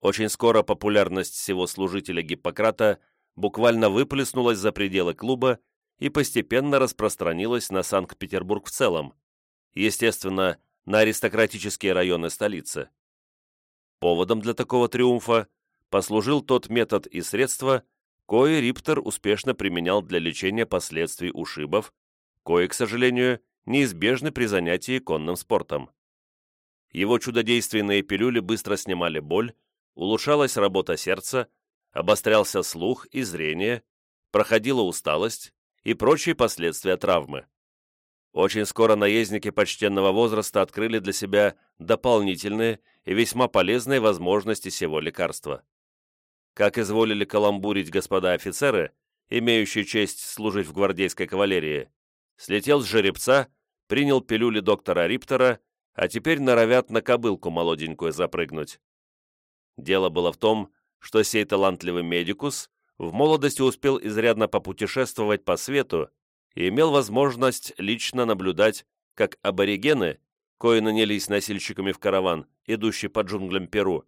Очень скоро популярность всего служителя Гиппократа буквально выплеснулась за пределы клуба и постепенно распространилась на Санкт-Петербург в целом, естественно, на аристократические районы столицы. Поводом для такого триумфа послужил тот метод и средства, кое Риптер успешно применял для лечения последствий ушибов, кое, к сожалению, неизбежны при занятии конным спортом. Его чудодейственные пилюли быстро снимали боль, улучшалась работа сердца, обострялся слух и зрение, проходила усталость и прочие последствия травмы. Очень скоро наездники почтенного возраста открыли для себя дополнительные и весьма полезные возможности сего лекарства как изволили каламбурить господа офицеры, имеющие честь служить в гвардейской кавалерии, слетел с жеребца, принял пилюли доктора Риптора, а теперь норовят на кобылку молоденькую запрыгнуть. Дело было в том, что сей талантливый медикус в молодости успел изрядно попутешествовать по свету и имел возможность лично наблюдать, как аборигены, кои нанялись носильщиками в караван, идущий по джунглям Перу,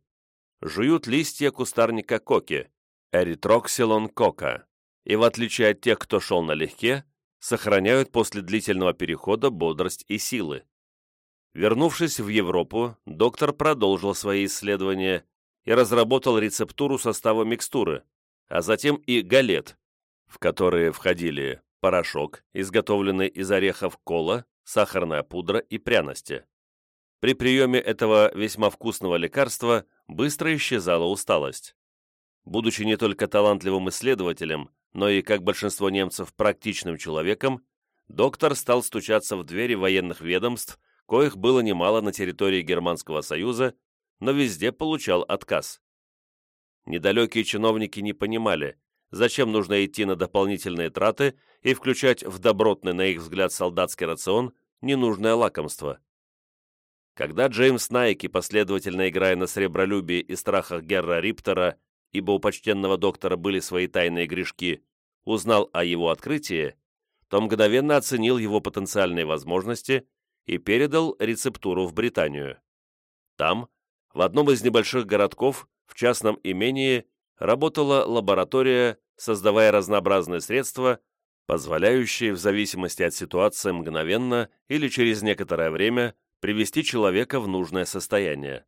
жуют листья кустарника коки, эритроксилон кока, и в отличие от тех, кто шел налегке, сохраняют после длительного перехода бодрость и силы. Вернувшись в Европу, доктор продолжил свои исследования и разработал рецептуру состава микстуры, а затем и галет, в которые входили порошок, изготовленный из орехов кола, сахарная пудра и пряности. При приеме этого весьма вкусного лекарства быстро исчезала усталость. Будучи не только талантливым исследователем, но и, как большинство немцев, практичным человеком, доктор стал стучаться в двери военных ведомств, коих было немало на территории Германского Союза, но везде получал отказ. Недалекие чиновники не понимали, зачем нужно идти на дополнительные траты и включать в добротный, на их взгляд, солдатский рацион ненужное лакомство. Когда Джеймс Найки, последовательно играя на сребролюбии и страхах Герра Риптора, ибо у почтенного доктора были свои тайные грешки, узнал о его открытии, то мгновенно оценил его потенциальные возможности и передал рецептуру в Британию. Там, в одном из небольших городков, в частном имении, работала лаборатория, создавая разнообразные средства, позволяющие в зависимости от ситуации мгновенно или через некоторое время привести человека в нужное состояние.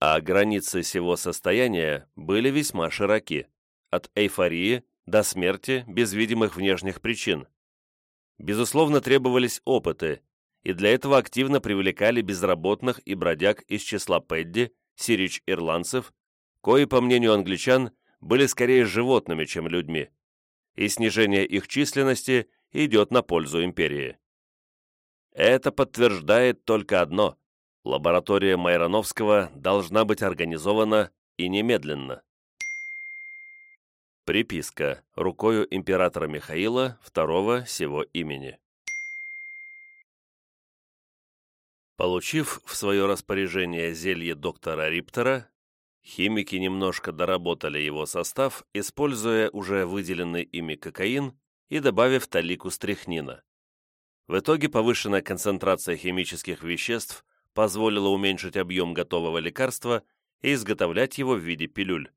А границы сего состояния были весьма широки, от эйфории до смерти без видимых внешних причин. Безусловно, требовались опыты, и для этого активно привлекали безработных и бродяг из числа Пэдди, сирич-ирландцев, кои, по мнению англичан, были скорее животными, чем людьми, и снижение их численности идет на пользу империи. Это подтверждает только одно – лаборатория Майроновского должна быть организована и немедленно. Приписка рукою императора Михаила II сего имени. Получив в свое распоряжение зелье доктора Риптера, химики немножко доработали его состав, используя уже выделенный ими кокаин и добавив талику стрихнина. В итоге повышенная концентрация химических веществ позволила уменьшить объем готового лекарства и изготовлять его в виде пилюль.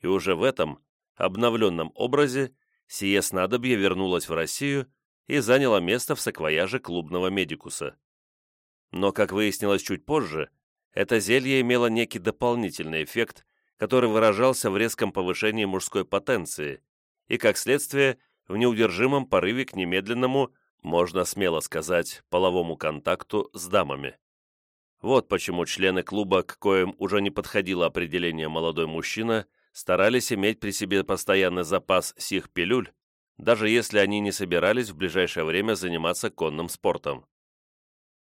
И уже в этом, обновленном образе, сие снадобье вернулось в Россию и заняло место в саквояже клубного медикуса. Но, как выяснилось чуть позже, это зелье имело некий дополнительный эффект, который выражался в резком повышении мужской потенции и, как следствие, в неудержимом порыве к немедленному можно смело сказать, половому контакту с дамами. Вот почему члены клуба, к коим уже не подходило определение «молодой мужчина», старались иметь при себе постоянный запас сих пилюль, даже если они не собирались в ближайшее время заниматься конным спортом.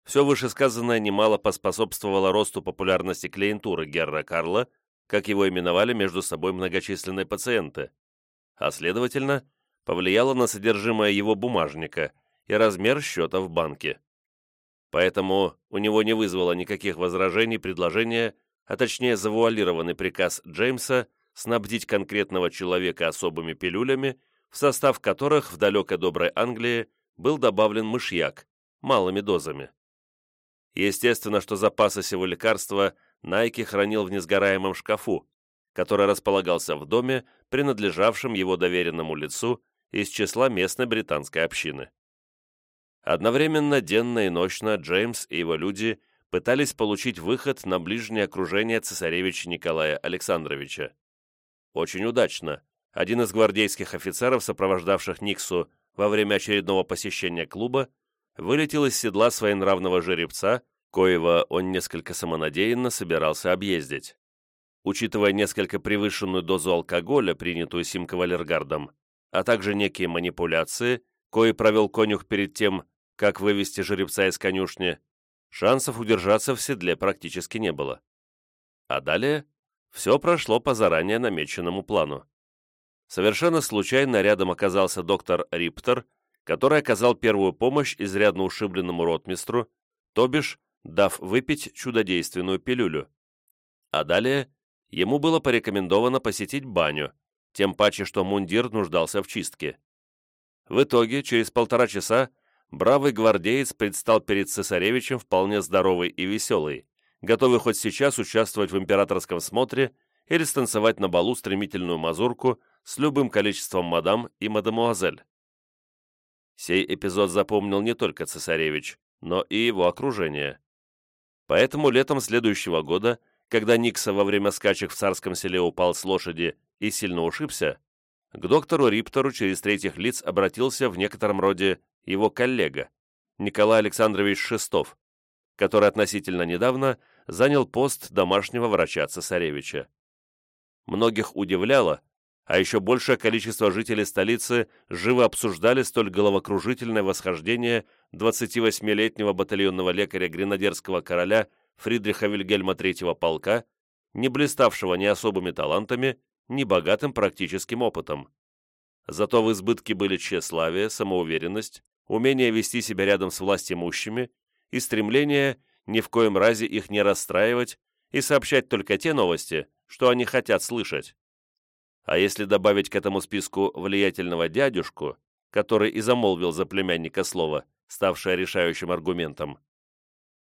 Все вышесказанное немало поспособствовало росту популярности клиентуры Герра Карла, как его именовали между собой многочисленные пациенты, а следовательно, повлияло на содержимое его бумажника, и размер счета в банке. Поэтому у него не вызвало никаких возражений предложение, а точнее завуалированный приказ Джеймса снабдить конкретного человека особыми пилюлями, в состав которых в далекой доброй Англии был добавлен мышьяк, малыми дозами. Естественно, что запасы сего лекарства Найки хранил в несгораемом шкафу, который располагался в доме, принадлежавшем его доверенному лицу из числа местной британской общины. Одновременно денно и ночно Джеймс и его люди пытались получить выход на ближнее окружение цесаревича Николая Александровича. Очень удачно. Один из гвардейских офицеров, сопровождавших Никсу во время очередного посещения клуба, вылетел из седла своенравного жеребца, коего он несколько самонадеянно собирался объездить. Учитывая несколько превышенную дозу алкоголя, принятую сим кавалергардом, а также некие манипуляции, кои провел конюх перед тем, как вывести жеребца из конюшни, шансов удержаться в седле практически не было. А далее все прошло по заранее намеченному плану. Совершенно случайно рядом оказался доктор Риптер, который оказал первую помощь изрядно ушибленному ротмистру, то бишь дав выпить чудодейственную пилюлю. А далее ему было порекомендовано посетить баню, тем паче, что мундир нуждался в чистке. В итоге, через полтора часа, бравый гвардеец предстал перед цесаревичем вполне здоровый и веселый, готовый хоть сейчас участвовать в императорском смотре или станцевать на балу стремительную мазурку с любым количеством мадам и мадемуазель. Сей эпизод запомнил не только цесаревич, но и его окружение. Поэтому летом следующего года, когда Никса во время скачек в царском селе упал с лошади и сильно ушибся, к доктору Риптору через третьих лиц обратился в некотором роде его коллега, Николай Александрович Шестов, который относительно недавно занял пост домашнего врача цесаревича. Многих удивляло, а еще большее количество жителей столицы живо обсуждали столь головокружительное восхождение 28-летнего батальонного лекаря гренадерского короля Фридриха Вильгельма III полка, не блиставшего ни особыми талантами, ни богатым практическим опытом. Зато в избытке были тщеславие, самоуверенность, умение вести себя рядом с властимущими и стремление ни в коем разе их не расстраивать и сообщать только те новости, что они хотят слышать. А если добавить к этому списку влиятельного дядюшку, который и замолвил за племянника слово, ставшее решающим аргументом.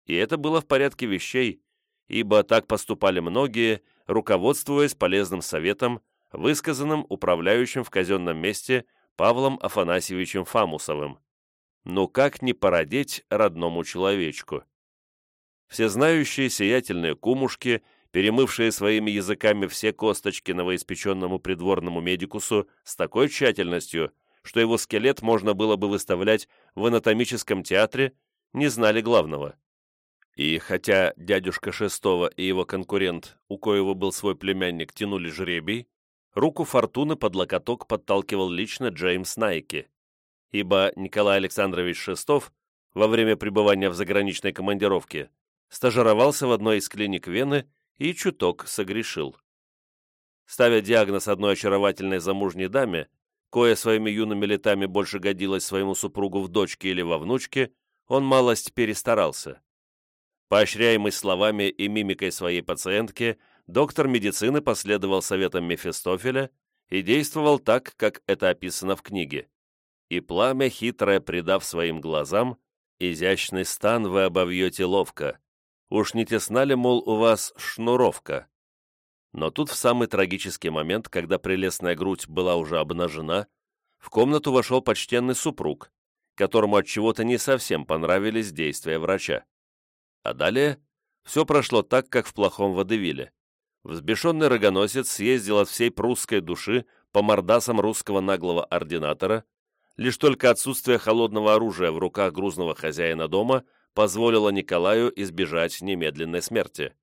И это было в порядке вещей, ибо так поступали многие, руководствуясь полезным советом, высказанным управляющим в казенном месте Павлом Афанасьевичем Фамусовым. Ну как не породить родному человечку? Всезнающие сиятельные кумушки, перемывшие своими языками все косточки новоиспеченному придворному медикусу с такой тщательностью, что его скелет можно было бы выставлять в анатомическом театре, не знали главного. И хотя дядюшка Шестого и его конкурент, у коего был свой племянник, тянули жребий, руку фортуны под локоток подталкивал лично Джеймс Найки, ибо Николай Александрович Шестов во время пребывания в заграничной командировке стажировался в одной из клиник Вены и чуток согрешил. Ставя диагноз одной очаровательной замужней даме, кое своими юными летами больше годилась своему супругу в дочке или во внучке, он малость перестарался. Поощряемый словами и мимикой своей пациентки, доктор медицины последовал советам Мефистофеля и действовал так, как это описано в книге. И пламя, хитрое придав своим глазам, изящный стан вы обовьете ловко. Уж не тесна ли, мол, у вас шнуровка? Но тут в самый трагический момент, когда прелестная грудь была уже обнажена, в комнату вошел почтенный супруг, которому от чего-то не совсем понравились действия врача. А далее все прошло так, как в плохом водевиле. Взбешенный рогоносец съездил от всей прусской души по мордасам русского наглого ординатора, лишь только отсутствие холодного оружия в руках грузного хозяина дома позволило Николаю избежать немедленной смерти.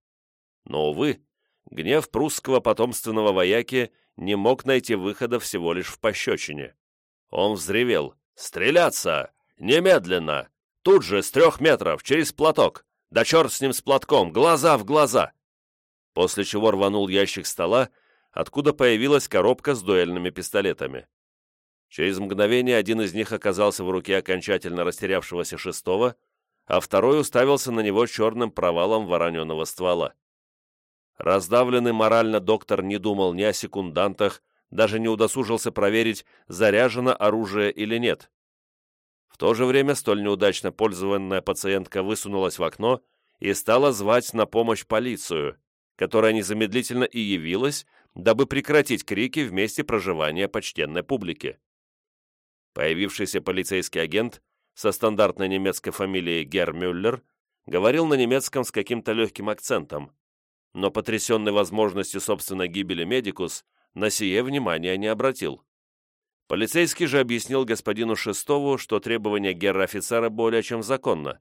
Но, увы, гнев прусского потомственного вояки не мог найти выхода всего лишь в пощечине. Он взревел «Стреляться! Немедленно! Тут же, с трех метров, через платок! Да черт с ним с платком, глаза в глаза!» После чего рванул ящик стола, откуда появилась коробка с дуэльными пистолетами. Через мгновение один из них оказался в руке окончательно растерявшегося шестого, а второй уставился на него черным провалом вороненого ствола. Раздавленный морально доктор не думал ни о секундантах, даже не удосужился проверить, заряжено оружие или нет. В то же время столь неудачно пользованная пациентка высунулась в окно и стала звать на помощь полицию, которая незамедлительно и явилась, дабы прекратить крики в месте проживания почтенной публики. Появившийся полицейский агент со стандартной немецкой фамилией Герр Мюллер говорил на немецком с каким-то легким акцентом, но потрясенный возможностью собственной гибели медикус на сие внимания не обратил. Полицейский же объяснил господину Шестову, что требования герра-офицера более чем законно.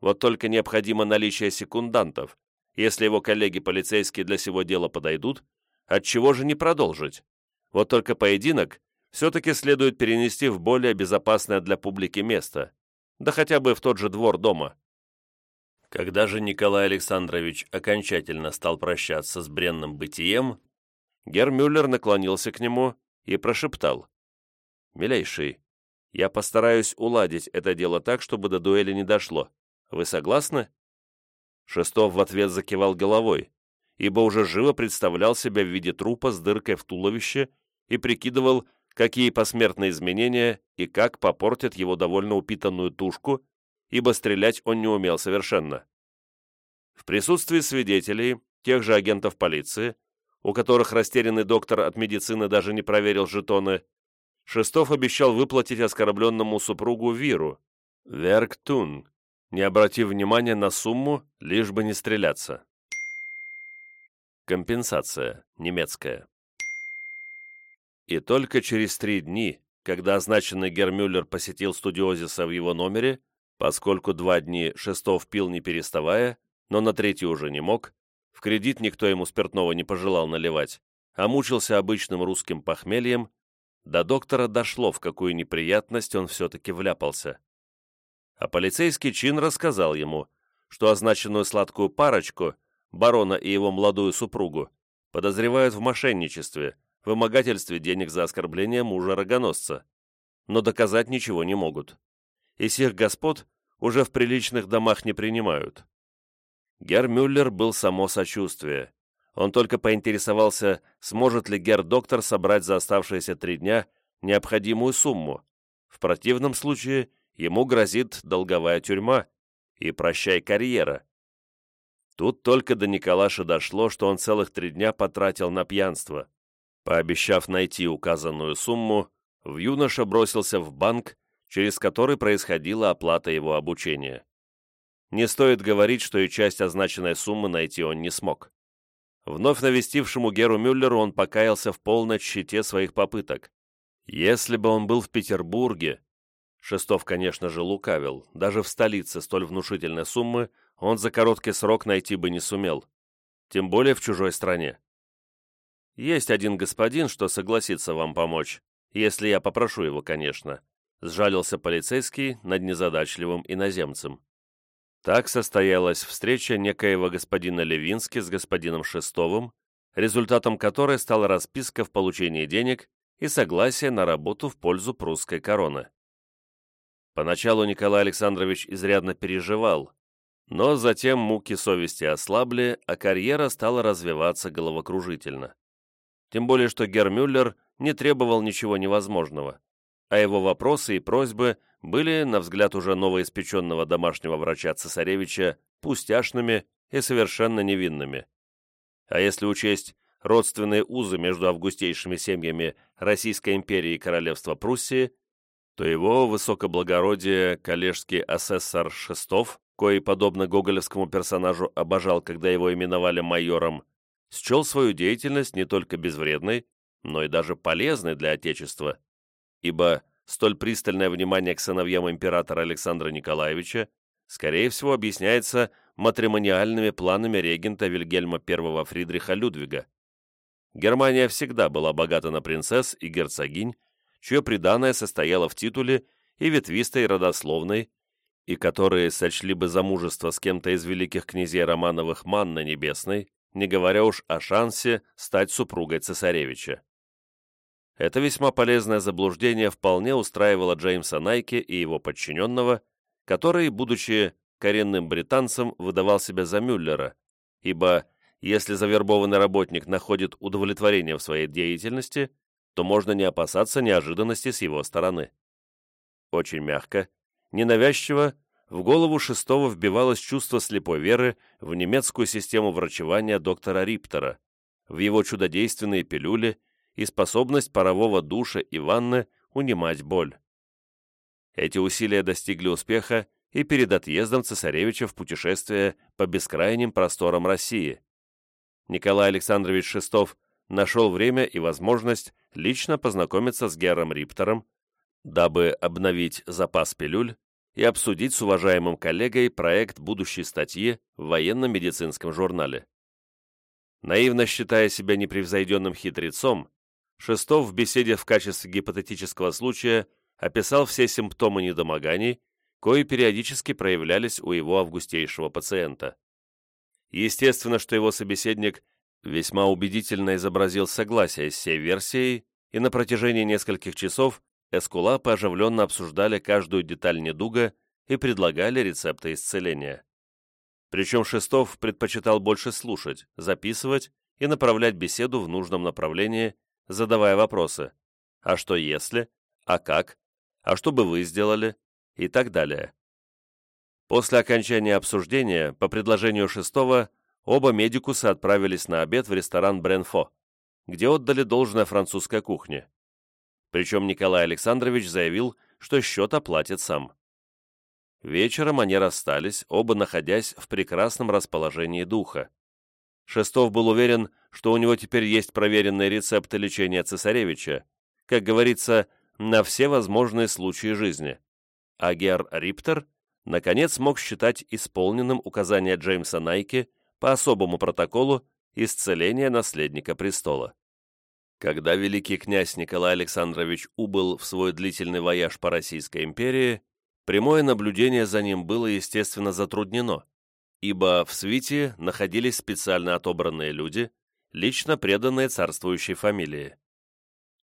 Вот только необходимо наличие секундантов. Если его коллеги-полицейские для сего дела подойдут, отчего же не продолжить? Вот только поединок все-таки следует перенести в более безопасное для публики место, да хотя бы в тот же двор дома. Когда же Николай Александрович окончательно стал прощаться с бренным бытием, Гермюллер наклонился к нему и прошептал. «Милейший, я постараюсь уладить это дело так, чтобы до дуэли не дошло. Вы согласны?» Шестов в ответ закивал головой, ибо уже живо представлял себя в виде трупа с дыркой в туловище и прикидывал, какие посмертные изменения и как попортят его довольно упитанную тушку, ибо стрелять он не умел совершенно. В присутствии свидетелей, тех же агентов полиции, у которых растерянный доктор от медицины даже не проверил жетоны, Шестов обещал выплатить оскорбленному супругу Виру, Верктун, не обратив внимания на сумму, лишь бы не стреляться. Компенсация. Немецкая. И только через три дни, когда означенный Гермюллер посетил студиозиса в его номере, поскольку два дни Шестов пил не переставая, но на третий уже не мог, в кредит никто ему спиртного не пожелал наливать, а мучился обычным русским похмельем, до доктора дошло, в какую неприятность он все-таки вляпался. А полицейский чин рассказал ему, что означенную сладкую парочку, барона и его молодую супругу, подозревают в мошенничестве, вымогательстве денег за оскорбление мужа-рогоносца, но доказать ничего не могут. И сих господ уже в приличных домах не принимают. Герр Мюллер был само сочувствие. Он только поинтересовался, сможет ли герр-доктор собрать за оставшиеся три дня необходимую сумму. В противном случае ему грозит долговая тюрьма и прощай карьера. Тут только до Николаша дошло, что он целых три дня потратил на пьянство. Пообещав найти указанную сумму, в юноша бросился в банк, через который происходила оплата его обучения. Не стоит говорить, что и часть означенной суммы найти он не смог. Вновь навестившему Геру Мюллеру он покаялся в полной тщете своих попыток. Если бы он был в Петербурге... Шестов, конечно же, лукавил. Даже в столице столь внушительной суммы он за короткий срок найти бы не сумел. Тем более в чужой стране. Есть один господин, что согласится вам помочь, если я попрошу его, конечно», — сжалился полицейский над незадачливым иноземцем. Так состоялась встреча некоего господина Левински с господином Шестовым, результатом которой стала расписка в получении денег и согласие на работу в пользу прусской короны. Поначалу Николай Александрович изрядно переживал, но затем муки совести ослабли, а карьера стала развиваться головокружительно тем более что Гермюллер не требовал ничего невозможного, а его вопросы и просьбы были, на взгляд уже новоиспеченного домашнего врача цесаревича, пустяшными и совершенно невинными. А если учесть родственные узы между августейшими семьями Российской империи и Королевства Пруссии, то его высокоблагородие коллежский асессор Шестов, кой, подобно гоголевскому персонажу, обожал, когда его именовали майором, счел свою деятельность не только безвредной, но и даже полезной для Отечества, ибо столь пристальное внимание к сыновьям императора Александра Николаевича, скорее всего, объясняется матримониальными планами регента Вильгельма I Фридриха Людвига. Германия всегда была богата на принцесс и герцогинь, чье приданое состояло в титуле и ветвистой родословной, и которые сочли бы замужество с кем-то из великих князей Романовых манной небесной, не говоря уж о шансе стать супругой цесаревича. Это весьма полезное заблуждение вполне устраивало Джеймса Найки и его подчиненного, который, будучи коренным британцем, выдавал себя за Мюллера, ибо если завербованный работник находит удовлетворение в своей деятельности, то можно не опасаться неожиданности с его стороны. Очень мягко, ненавязчиво, в голову шестого вбивалось чувство слепой веры в немецкую систему врачевания доктора Риптера, в его чудодейственные пилюли и способность парового душа и ванны унимать боль. Эти усилия достигли успеха и перед отъездом цесаревича в путешествие по бескрайним просторам России. Николай Александрович Шестов нашел время и возможность лично познакомиться с Гером Риптором, дабы обновить запас пилюль и обсудить с уважаемым коллегой проект будущей статьи в военно-медицинском журнале. Наивно считая себя непревзойденным хитрецом, Шестов в беседе в качестве гипотетического случая описал все симптомы недомоганий, кои периодически проявлялись у его августейшего пациента. Естественно, что его собеседник весьма убедительно изобразил согласие с всей версией, и на протяжении нескольких часов эскулапы оживленно обсуждали каждую деталь недуга и предлагали рецепты исцеления. Причем Шестов предпочитал больше слушать, записывать и направлять беседу в нужном направлении, задавая вопросы «А что если?», «А как?», «А что бы вы сделали?» и так далее. После окончания обсуждения, по предложению шестого, оба медикуса отправились на обед в ресторан Бренфо, где отдали должное французской кухне. Причем Николай Александрович заявил, что счет оплатит сам. Вечером они расстались, оба находясь в прекрасном расположении духа. Шестов был уверен, что у него теперь есть проверенные рецепты лечения цесаревича, как говорится, на все возможные случаи жизни. А Гер Риптер, наконец, мог считать исполненным указание Джеймса Найки по особому протоколу исцеления наследника престола. Когда великий князь Николай Александрович убыл в свой длительный вояж по Российской империи, прямое наблюдение за ним было, естественно, затруднено, ибо в свите находились специально отобранные люди, лично преданные царствующей фамилии.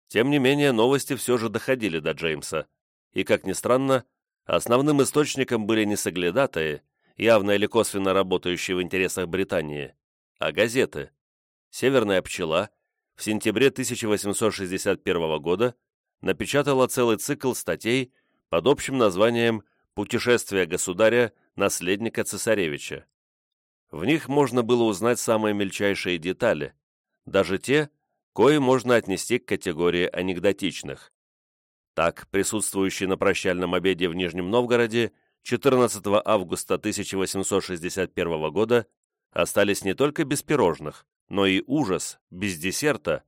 Тем не менее, новости все же доходили до Джеймса, и, как ни странно, основным источником были не соглядатые, явно или косвенно работающие в интересах Британии, а газеты. «Северная пчела» в сентябре 1861 года напечатала целый цикл статей под общим названием «Путешествие государя, наследника цесаревича». В них можно было узнать самые мельчайшие детали, даже те, кои можно отнести к категории анекдотичных. Так, присутствующие на прощальном обеде в Нижнем Новгороде 14 августа 1861 года остались не только без пирожных, но и ужас, без десерта.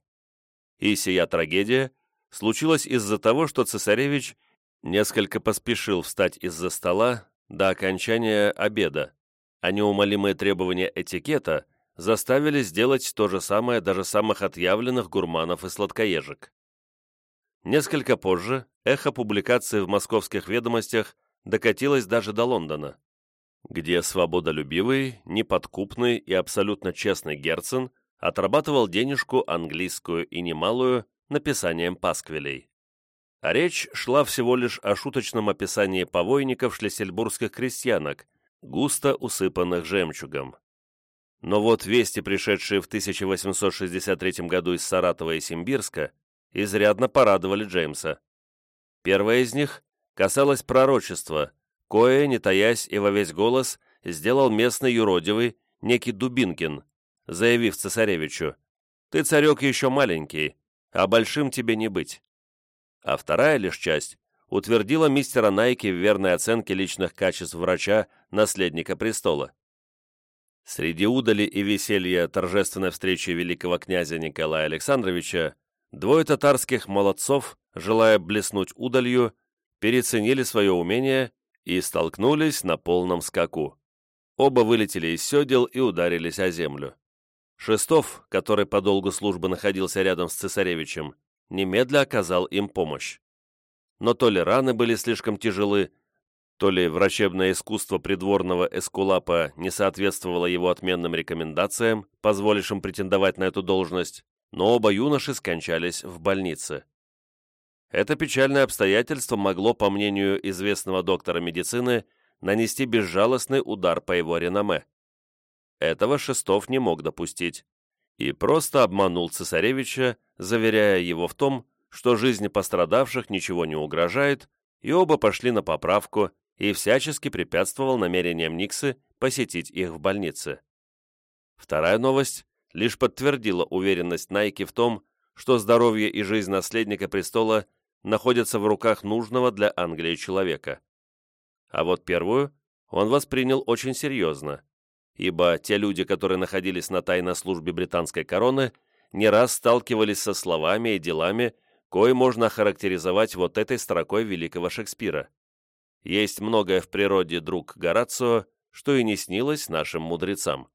И сия трагедия случилась из-за того, что цесаревич несколько поспешил встать из-за стола до окончания обеда, а неумолимые требования этикета заставили сделать то же самое даже самых отъявленных гурманов и сладкоежек. Несколько позже эхо публикации в московских ведомостях докатилось даже до Лондона где свободолюбивый, неподкупный и абсолютно честный Герцен отрабатывал денежку английскую и немалую написанием пасквилей. А речь шла всего лишь о шуточном описании повойников шлиссельбургских крестьянок, густо усыпанных жемчугом. Но вот вести, пришедшие в 1863 году из Саратова и Симбирска, изрядно порадовали Джеймса. Первая из них касалась пророчества – кое, не таясь и во весь голос, сделал местный юродивый, некий Дубинкин, заявив цесаревичу, «Ты, царек, еще маленький, а большим тебе не быть». А вторая лишь часть утвердила мистера Найки в верной оценке личных качеств врача, наследника престола. Среди удали и веселья торжественной встречи великого князя Николая Александровича двое татарских молодцов, желая блеснуть удалью, переценили свое умение и столкнулись на полном скаку. Оба вылетели из седел и ударились о землю. Шестов, который по долгу службы находился рядом с цесаревичем, немедля оказал им помощь. Но то ли раны были слишком тяжелы, то ли врачебное искусство придворного эскулапа не соответствовало его отменным рекомендациям, позволившим претендовать на эту должность, но оба юноши скончались в больнице. Это печальное обстоятельство могло, по мнению известного доктора медицины, нанести безжалостный удар по его реноме. Этого Шестов не мог допустить и просто обманул цесаревича, заверяя его в том, что жизни пострадавших ничего не угрожает, и оба пошли на поправку и всячески препятствовал намерениям Никсы посетить их в больнице. Вторая новость лишь подтвердила уверенность Найки в том, что здоровье и жизнь наследника престола находятся в руках нужного для Англии человека. А вот первую он воспринял очень серьезно, ибо те люди, которые находились на тайной службе британской короны, не раз сталкивались со словами и делами, кое можно охарактеризовать вот этой строкой великого Шекспира. Есть многое в природе, друг Горацио, что и не снилось нашим мудрецам.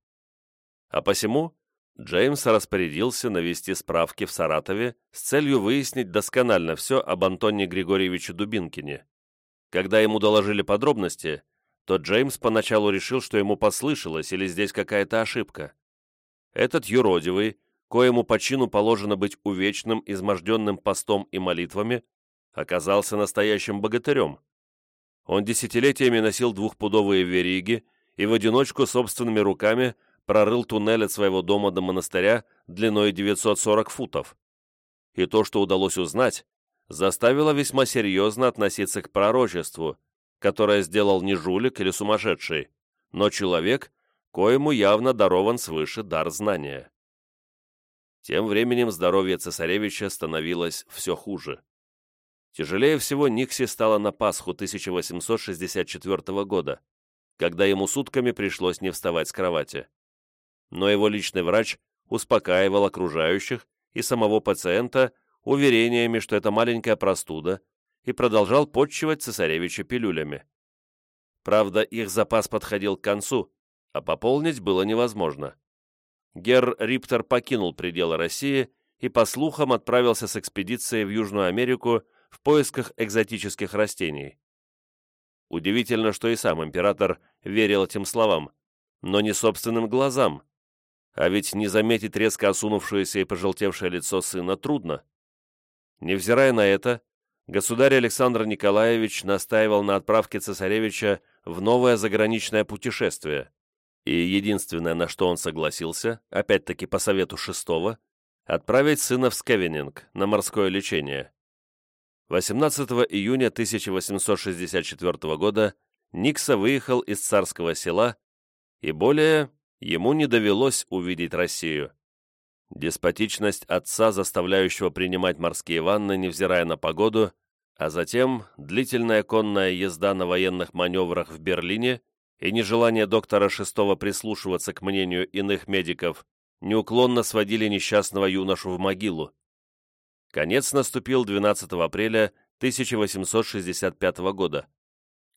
А посему Джеймс распорядился навести справки в Саратове с целью выяснить досконально все об Антоне Григорьевиче Дубинкине. Когда ему доложили подробности, то Джеймс поначалу решил, что ему послышалось или здесь какая-то ошибка. Этот юродивый, коему по чину положено быть увечным, изможденным постом и молитвами, оказался настоящим богатырем. Он десятилетиями носил двухпудовые вериги и в одиночку собственными руками прорыл туннель от своего дома до монастыря длиной 940 футов. И то, что удалось узнать, заставило весьма серьезно относиться к пророчеству, которое сделал не жулик или сумасшедший, но человек, коему явно дарован свыше дар знания. Тем временем здоровье цесаревича становилось все хуже. Тяжелее всего Никси стало на Пасху 1864 года, когда ему сутками пришлось не вставать с кровати. Но его личный врач успокаивал окружающих и самого пациента уверениями, что это маленькая простуда, и продолжал подчивать цесаревича пилюлями. Правда, их запас подходил к концу, а пополнить было невозможно. Герр Риптер покинул пределы России и, по слухам, отправился с экспедицией в Южную Америку в поисках экзотических растений. Удивительно, что и сам император верил этим словам, но не собственным глазам. А ведь не заметить резко осунувшееся и пожелтевшее лицо сына трудно. Невзирая на это, государь Александр Николаевич настаивал на отправке цесаревича в новое заграничное путешествие, и единственное, на что он согласился, опять-таки по совету шестого, отправить сына в Скевенинг на морское лечение. 18 июня 1864 года Никса выехал из царского села, и более ему не довелось увидеть Россию. Деспотичность отца, заставляющего принимать морские ванны, невзирая на погоду, а затем длительная конная езда на военных маневрах в Берлине и нежелание доктора Шестого прислушиваться к мнению иных медиков неуклонно сводили несчастного юношу в могилу. Конец наступил 12 апреля 1865 года,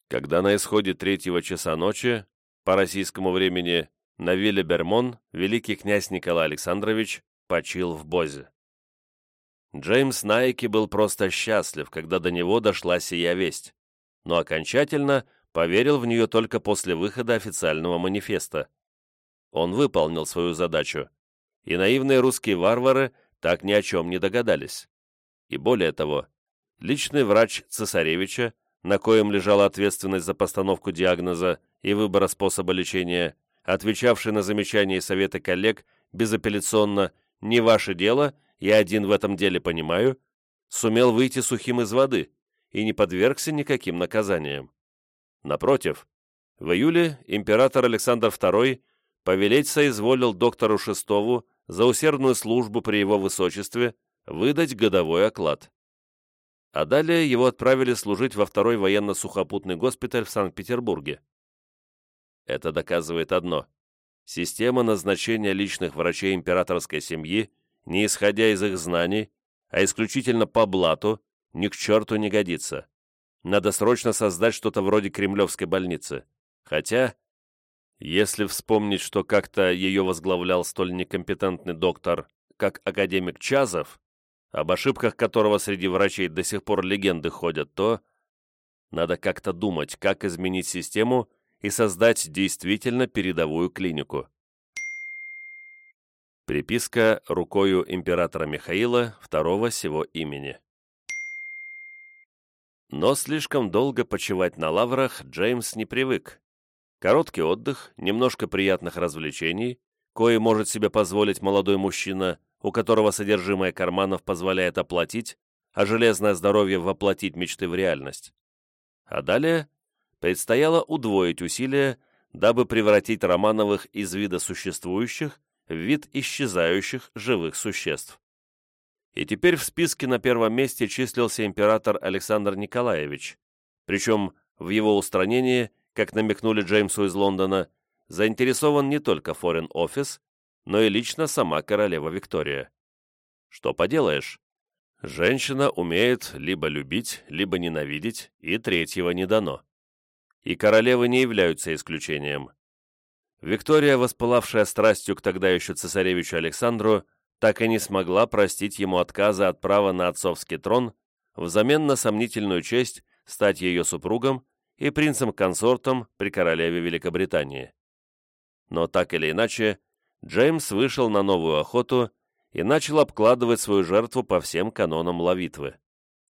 когда на исходе третьего часа ночи, по российскому времени, на вилле Бермон великий князь Николай Александрович почил в Бозе. Джеймс Найки был просто счастлив, когда до него дошла сия весть, но окончательно поверил в нее только после выхода официального манифеста. Он выполнил свою задачу, и наивные русские варвары так ни о чем не догадались. И более того, личный врач цесаревича, на коем лежала ответственность за постановку диагноза и выбора способа лечения, отвечавший на замечания и советы коллег безапелляционно «не ваше дело, я один в этом деле понимаю», сумел выйти сухим из воды и не подвергся никаким наказаниям. Напротив, в июле император Александр II повелеть соизволил доктору Шестову за усердную службу при его высочестве выдать годовой оклад. А далее его отправили служить во второй военно-сухопутный госпиталь в Санкт-Петербурге. Это доказывает одно. Система назначения личных врачей императорской семьи, не исходя из их знаний, а исключительно по блату, ни к черту не годится. Надо срочно создать что-то вроде кремлевской больницы. Хотя, если вспомнить, что как-то ее возглавлял столь некомпетентный доктор, как академик Чазов, об ошибках которого среди врачей до сих пор легенды ходят, то надо как-то думать, как изменить систему и создать действительно передовую клинику. Приписка рукою императора Михаила II сего имени. Но слишком долго почивать на лаврах Джеймс не привык. Короткий отдых, немножко приятных развлечений, кое может себе позволить молодой мужчина, у которого содержимое карманов позволяет оплатить, а железное здоровье воплотить мечты в реальность. А далее предстояло удвоить усилия, дабы превратить Романовых из вида существующих в вид исчезающих живых существ и теперь в списке на первом месте числился император Александр Николаевич, причем в его устранении, как намекнули Джеймсу из Лондона, заинтересован не только Foreign Office, но и лично сама королева Виктория. Что поделаешь? Женщина умеет либо любить, либо ненавидеть, и третьего не дано. И королевы не являются исключением. Виктория, воспылавшая страстью к тогда еще цесаревичу Александру, так и не смогла простить ему отказа от права на отцовский трон взамен на сомнительную честь стать ее супругом и принцем-консортом при королеве Великобритании. Но так или иначе, Джеймс вышел на новую охоту и начал обкладывать свою жертву по всем канонам ловитвы.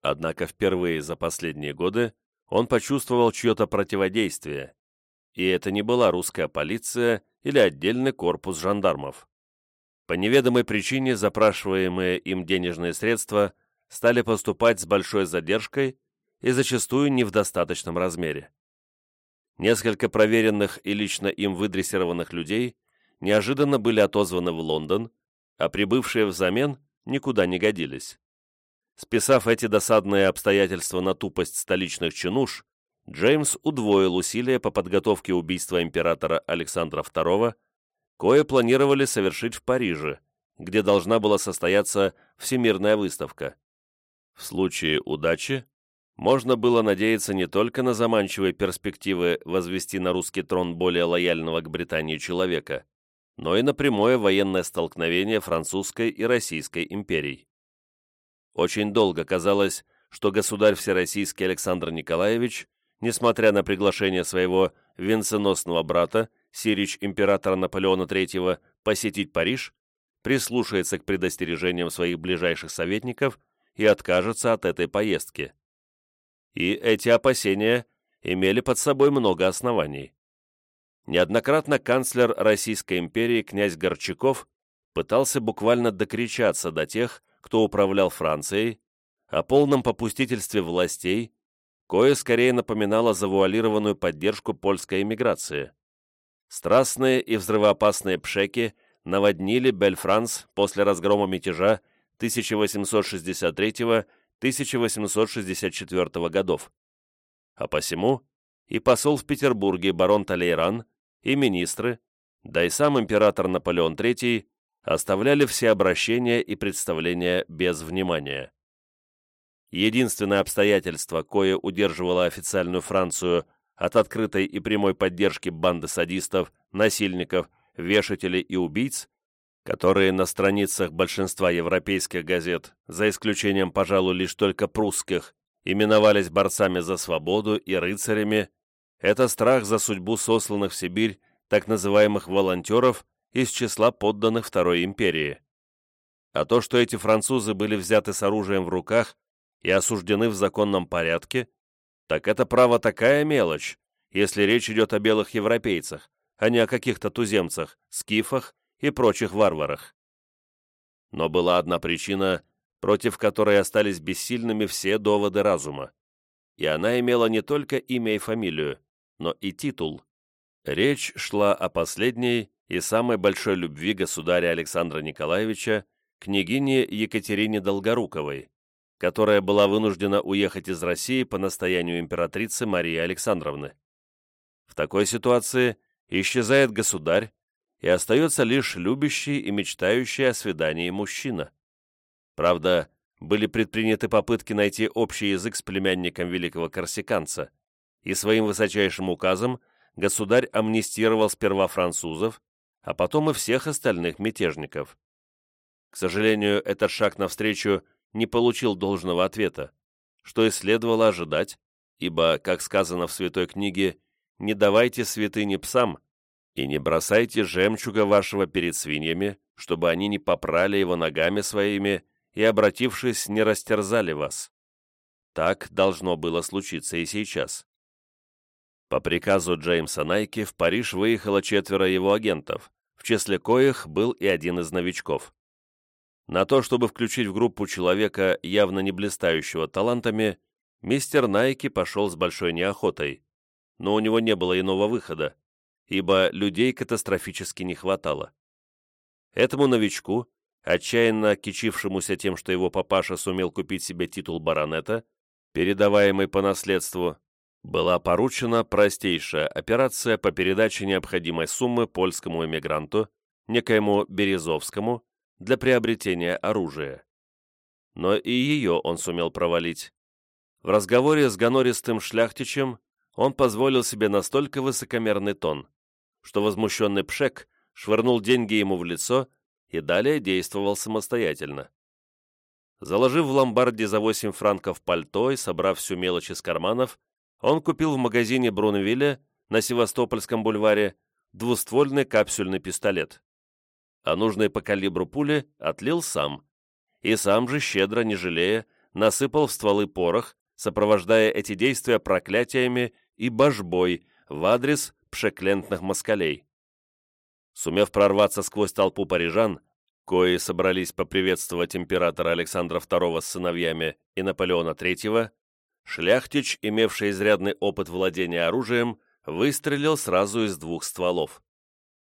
Однако впервые за последние годы он почувствовал чье-то противодействие, и это не была русская полиция или отдельный корпус жандармов. По неведомой причине запрашиваемые им денежные средства стали поступать с большой задержкой и зачастую не в достаточном размере. Несколько проверенных и лично им выдрессированных людей неожиданно были отозваны в Лондон, а прибывшие взамен никуда не годились. Списав эти досадные обстоятельства на тупость столичных чинуш, Джеймс удвоил усилия по подготовке убийства императора Александра II кое планировали совершить в Париже, где должна была состояться Всемирная выставка. В случае удачи можно было надеяться не только на заманчивые перспективы возвести на русский трон более лояльного к Британии человека, но и на прямое военное столкновение французской и российской империй. Очень долго казалось, что государь всероссийский Александр Николаевич, несмотря на приглашение своего венценосного брата Сирич императора Наполеона III посетить Париж, прислушается к предостережениям своих ближайших советников и откажется от этой поездки. И эти опасения имели под собой много оснований. Неоднократно канцлер Российской империи князь Горчаков пытался буквально докричаться до тех, кто управлял Францией, о полном попустительстве властей, кое скорее напоминало завуалированную поддержку польской эмиграции. Страстные и взрывоопасные пшеки наводнили Бель-Франс после разгрома мятежа 1863-1864 годов. А посему и посол в Петербурге барон Талейран, и министры, да и сам император Наполеон III оставляли все обращения и представления без внимания. Единственное обстоятельство, кое удерживало официальную Францию от открытой и прямой поддержки банды садистов, насильников, вешателей и убийц, которые на страницах большинства европейских газет, за исключением, пожалуй, лишь только прусских, именовались борцами за свободу и рыцарями, это страх за судьбу сосланных в Сибирь так называемых волонтеров из числа подданных Второй империи. А то, что эти французы были взяты с оружием в руках и осуждены в законном порядке, так это право такая мелочь, если речь идет о белых европейцах, а не о каких-то туземцах, скифах и прочих варварах. Но была одна причина, против которой остались бессильными все доводы разума. И она имела не только имя и фамилию, но и титул. Речь шла о последней и самой большой любви государя Александра Николаевича, княгине Екатерине Долгоруковой, которая была вынуждена уехать из России по настоянию императрицы Марии Александровны. В такой ситуации исчезает государь, и остается лишь любящий и мечтающий о свидании мужчина. Правда, были предприняты попытки найти общий язык с племянником великого корсиканца, и своим высочайшим указом государь амнистировал сперва французов, а потом и всех остальных мятежников. К сожалению, этот шаг навстречу не получил должного ответа, что и следовало ожидать, ибо, как сказано в Святой книге, «Не давайте святыни псам, и не бросайте жемчуга вашего перед свиньями, чтобы они не попрали его ногами своими и, обратившись, не растерзали вас». Так должно было случиться и сейчас. По приказу Джеймса Найки в Париж выехало четверо его агентов, в числе коих был и один из новичков. На то, чтобы включить в группу человека, явно не блистающего талантами, мистер Найки пошел с большой неохотой, но у него не было иного выхода, ибо людей катастрофически не хватало. Этому новичку, отчаянно кичившемуся тем, что его папаша сумел купить себе титул баронета, передаваемый по наследству, была поручена простейшая операция по передаче необходимой суммы польскому эмигранту, некоему Березовскому, для приобретения оружия. Но и ее он сумел провалить. В разговоре с гонористым шляхтичем он позволил себе настолько высокомерный тон, что возмущенный Пшек швырнул деньги ему в лицо и далее действовал самостоятельно. Заложив в ломбарде за 8 франков пальто и собрав всю мелочь из карманов, он купил в магазине Брунвилля на Севастопольском бульваре двуствольный капсюльный пистолет. А нужные по калибру пули отлил сам. И сам же, щедро, не жалея, насыпал в стволы порох, сопровождая эти действия проклятиями и божбой в адрес пшеклентных москалей. Сумев прорваться сквозь толпу парижан, кои собрались поприветствовать императора Александра II с сыновьями и Наполеона III, Шляхтич, имевший изрядный опыт владения оружием, выстрелил сразу из двух стволов.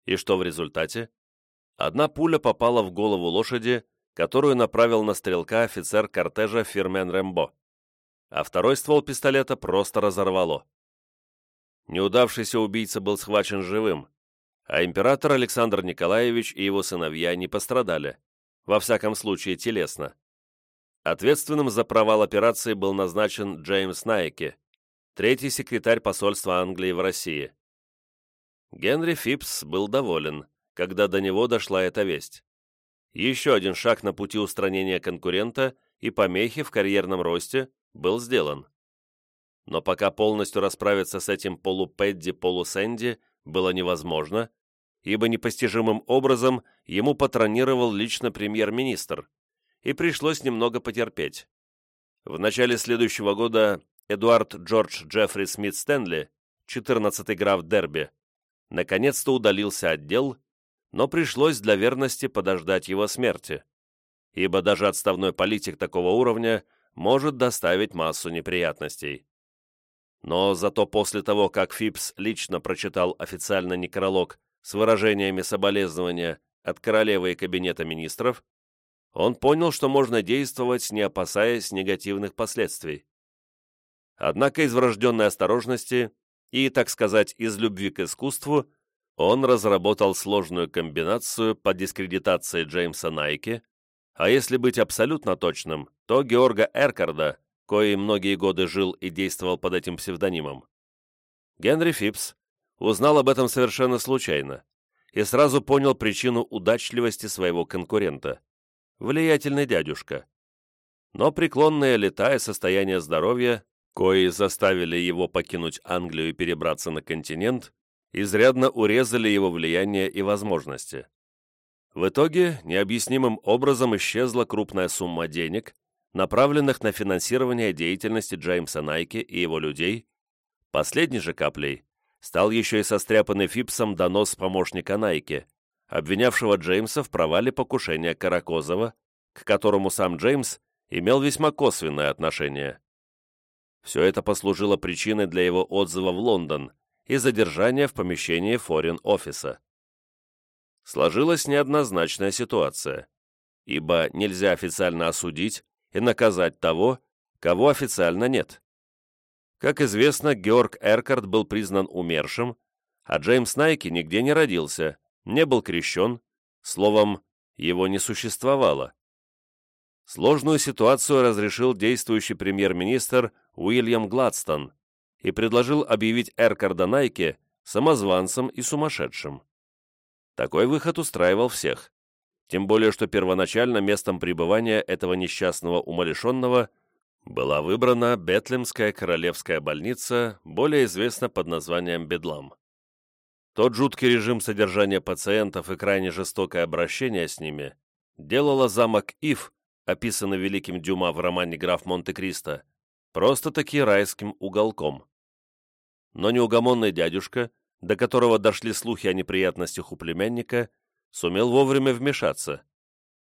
И что в результате? Одна пуля попала в голову лошади, которую направил на стрелка офицер кортежа Фирмен Рембо, а второй ствол пистолета просто разорвало. Неудавшийся убийца был схвачен живым, а император Александр Николаевич и его сыновья не пострадали, во всяком случае телесно. Ответственным за провал операции был назначен Джеймс Найки, третий секретарь посольства Англии в России. Генри Фипс был доволен, когда до него дошла эта весть. Еще один шаг на пути устранения конкурента и помехи в карьерном росте был сделан. Но пока полностью расправиться с этим полупедди-полусэнди было невозможно, ибо непостижимым образом ему патронировал лично премьер-министр, и пришлось немного потерпеть. В начале следующего года Эдуард Джордж Джеффри Смит Стэнли, 14-й граф Дерби, наконец-то удалился от дел, но пришлось для верности подождать его смерти, ибо даже отставной политик такого уровня может доставить массу неприятностей. Но зато после того, как Фипс лично прочитал официально некролог с выражениями соболезнования от королевы и кабинета министров, он понял, что можно действовать, не опасаясь негативных последствий. Однако из врожденной осторожности и, так сказать, из любви к искусству, он разработал сложную комбинацию по дискредитации Джеймса Найки, а если быть абсолютно точным, то Георга Эркарда, кои многие годы жил и действовал под этим псевдонимом. Генри Фипс узнал об этом совершенно случайно и сразу понял причину удачливости своего конкурента влиятельный дядюшка. Но преклонные лета и состояние здоровья, кои заставили его покинуть Англию и перебраться на континент, изрядно урезали его влияние и возможности. В итоге необъяснимым образом исчезла крупная сумма денег, направленных на финансирование деятельности Джеймса Найки и его людей. Последней же каплей стал еще и состряпанный Фипсом донос помощника Найки, обвинявшего Джеймса в провале покушения Каракозова, к которому сам Джеймс имел весьма косвенное отношение. Все это послужило причиной для его отзыва в Лондон и задержания в помещении форин-офиса. Сложилась неоднозначная ситуация, ибо нельзя официально осудить и наказать того, кого официально нет. Как известно, Георг Эркард был признан умершим, а Джеймс Найки нигде не родился, не был крещен, словом, его не существовало. Сложную ситуацию разрешил действующий премьер-министр Уильям Гладстон и предложил объявить Эркарда Найке самозванцем и сумасшедшим. Такой выход устраивал всех, тем более что первоначально местом пребывания этого несчастного умалишенного была выбрана Бетлемская королевская больница, более известна под названием Бедлам. Тот жуткий режим содержания пациентов и крайне жестокое обращение с ними делало замок Ив, описанный великим Дюма в романе «Граф Монте-Кристо», просто-таки райским уголком. Но неугомонный дядюшка, до которого дошли слухи о неприятностях у племянника, сумел вовремя вмешаться,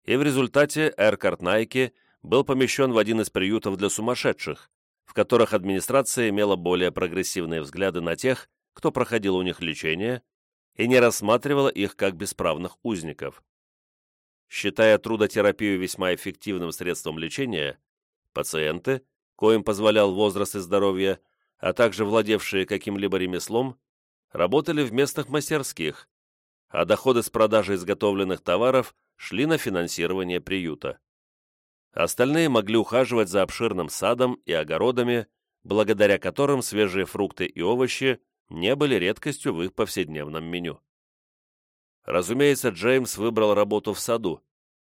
и в результате Эркарт Найки был помещен в один из приютов для сумасшедших, в которых администрация имела более прогрессивные взгляды на тех, кто проходил у них лечение, и не рассматривала их как бесправных узников. Считая трудотерапию весьма эффективным средством лечения, пациенты, коим позволял возраст и здоровье, а также владевшие каким-либо ремеслом, работали в местных мастерских, а доходы с продажи изготовленных товаров шли на финансирование приюта. Остальные могли ухаживать за обширным садом и огородами, благодаря которым свежие фрукты и овощи не были редкостью в их повседневном меню. Разумеется, Джеймс выбрал работу в саду,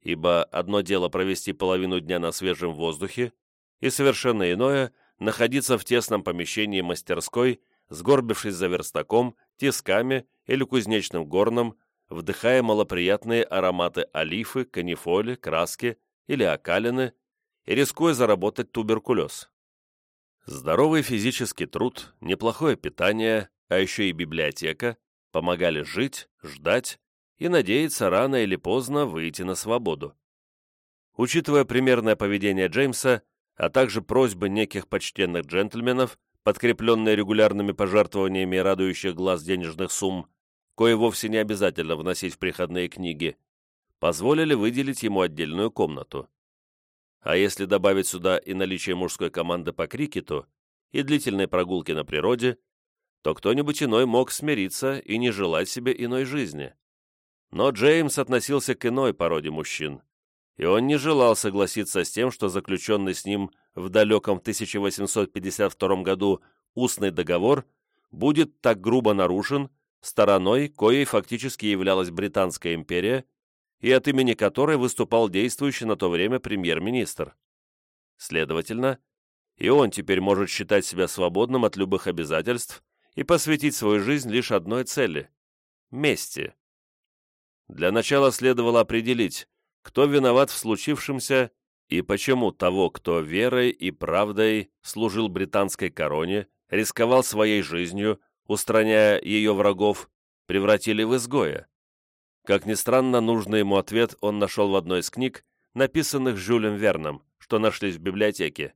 ибо одно дело провести половину дня на свежем воздухе, и совершенно иное – находиться в тесном помещении мастерской, сгорбившись за верстаком, тисками или кузнечным горном, вдыхая малоприятные ароматы олифы, канифоли, краски или окалины и рискуя заработать туберкулез. Здоровый физический труд, неплохое питание, а еще и библиотека помогали жить, ждать и надеяться рано или поздно выйти на свободу. Учитывая примерное поведение Джеймса, а также просьбы неких почтенных джентльменов, подкрепленные регулярными пожертвованиями радующих глаз денежных сумм, кое вовсе не обязательно вносить в приходные книги, позволили выделить ему отдельную комнату. А если добавить сюда и наличие мужской команды по крикету и длительной прогулки на природе, то кто-нибудь иной мог смириться и не желать себе иной жизни. Но Джеймс относился к иной породе мужчин, и он не желал согласиться с тем, что заключенный с ним в далеком 1852 году устный договор будет так грубо нарушен, стороной, коей фактически являлась Британская империя и от имени которой выступал действующий на то время премьер-министр. Следовательно, и он теперь может считать себя свободным от любых обязательств и посвятить свою жизнь лишь одной цели – мести. Для начала следовало определить, кто виноват в случившемся и почему того, кто верой и правдой служил британской короне, рисковал своей жизнью, устраняя ее врагов, превратили в изгоя. Как ни странно, нужный ему ответ он нашел в одной из книг, написанных Жюлем Верном, что нашлись в библиотеке.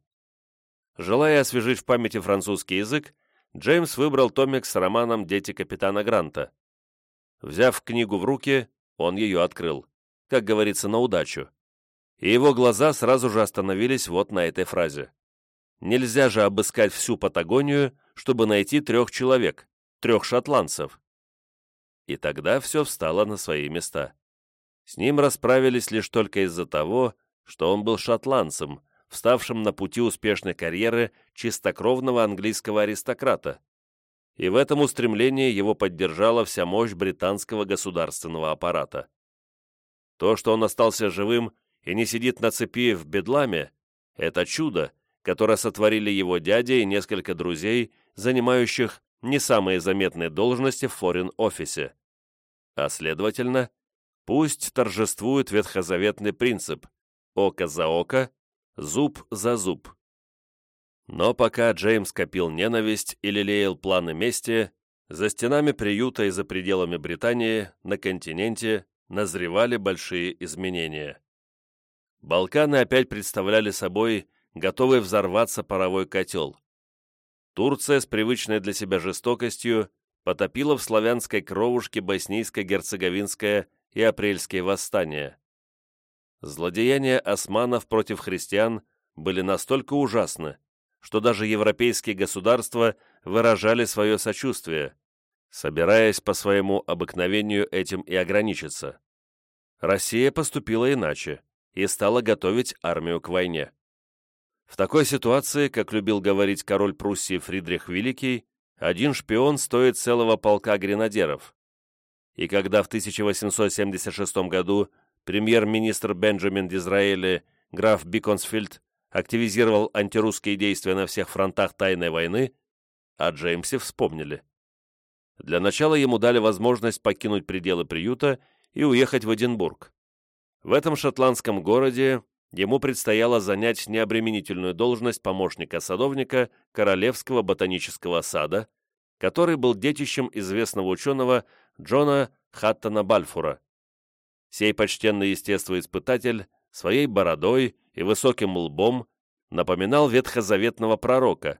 Желая освежить в памяти французский язык, Джеймс выбрал томик с романом «Дети капитана Гранта». Взяв книгу в руки, он ее открыл, как говорится, на удачу. И его глаза сразу же остановились вот на этой фразе. Нельзя же обыскать всю Патагонию чтобы найти трех человек, трех шотландцев. И тогда все встало на свои места. С ним расправились лишь только из-за того, что он был шотландцем, вставшим на пути успешной карьеры чистокровного английского аристократа. И в этом устремлении его поддержала вся мощь британского государственного аппарата. То, что он остался живым и не сидит на цепи в бедламе, это чудо, которое сотворили его дядя и несколько друзей, занимающих не самые заметные должности в форин-офисе. А следовательно, пусть торжествует ветхозаветный принцип «око за око, зуб за зуб». Но пока Джеймс копил ненависть и лелеял планы мести, за стенами приюта и за пределами Британии, на континенте, назревали большие изменения. Балканы опять представляли собой готовый взорваться паровой котел. Турция с привычной для себя жестокостью потопила в славянской кровушке боснийско-герцеговинское и апрельские восстания. Злодеяния османов против христиан были настолько ужасны, что даже европейские государства выражали свое сочувствие, собираясь по своему обыкновению этим и ограничиться. Россия поступила иначе и стала готовить армию к войне. В такой ситуации, как любил говорить король Пруссии Фридрих Великий, один шпион стоит целого полка гренадеров. И когда в 1876 году премьер-министр Бенджамин Дизраэли, граф Биконсфильд, активизировал антирусские действия на всех фронтах тайной войны, о Джеймсе вспомнили. Для начала ему дали возможность покинуть пределы приюта и уехать в Эдинбург. В этом шотландском городе ему предстояло занять необременительную должность помощника садовника Королевского ботанического сада, который был детищем известного ученого Джона Хаттона Бальфура. Сей почтенный естествоиспытатель своей бородой и высоким лбом напоминал ветхозаветного пророка,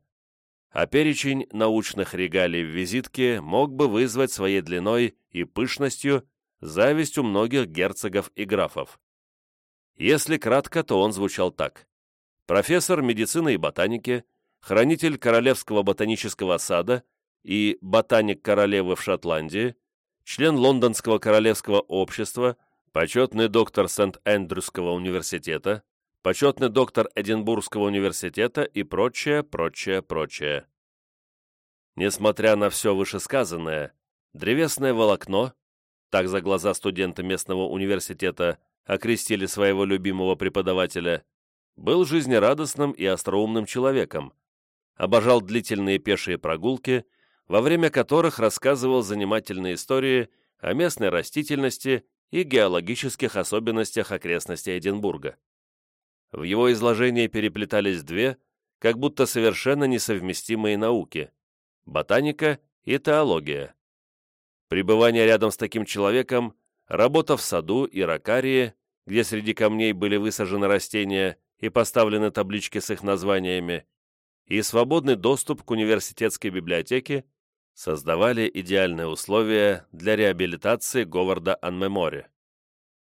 а перечень научных регалий в визитке мог бы вызвать своей длиной и пышностью зависть у многих герцогов и графов. Если кратко, то он звучал так. Профессор медицины и ботаники, хранитель Королевского ботанического сада и ботаник королевы в Шотландии, член Лондонского королевского общества, почетный доктор Сент-Эндрюсского университета, почетный доктор Эдинбургского университета и прочее, прочее, прочее. Несмотря на все вышесказанное, древесное волокно, так за глаза студента местного университета окрестили своего любимого преподавателя, был жизнерадостным и остроумным человеком, обожал длительные пешие прогулки, во время которых рассказывал занимательные истории о местной растительности и геологических особенностях окрестностей Эдинбурга. В его изложении переплетались две, как будто совершенно несовместимые науки – ботаника и теология. Пребывание рядом с таким человеком, работа в саду и ракарии, где среди камней были высажены растения и поставлены таблички с их названиями, и свободный доступ к университетской библиотеке создавали идеальные условия для реабилитации Говарда Анмемори.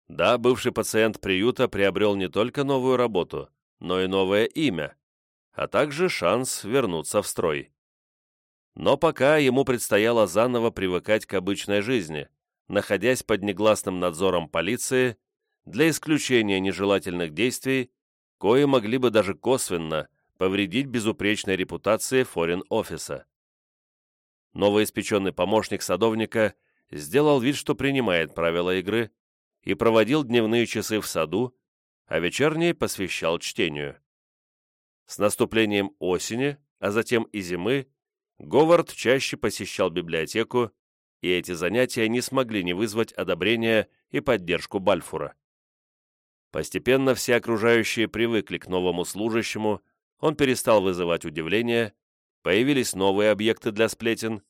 Да, бывший пациент приюта приобрел не только новую работу, но и новое имя, а также шанс вернуться в строй. Но пока ему предстояло заново привыкать к обычной жизни, находясь под негласным надзором полиции для исключения нежелательных действий, кои могли бы даже косвенно повредить безупречной репутации форин-офиса. Новоиспеченный помощник садовника сделал вид, что принимает правила игры, и проводил дневные часы в саду, а вечерние посвящал чтению. С наступлением осени, а затем и зимы, Говард чаще посещал библиотеку, и эти занятия не смогли не вызвать одобрения и поддержку Бальфура. Постепенно все окружающие привыкли к новому служащему, он перестал вызывать удивление, появились новые объекты для сплетен,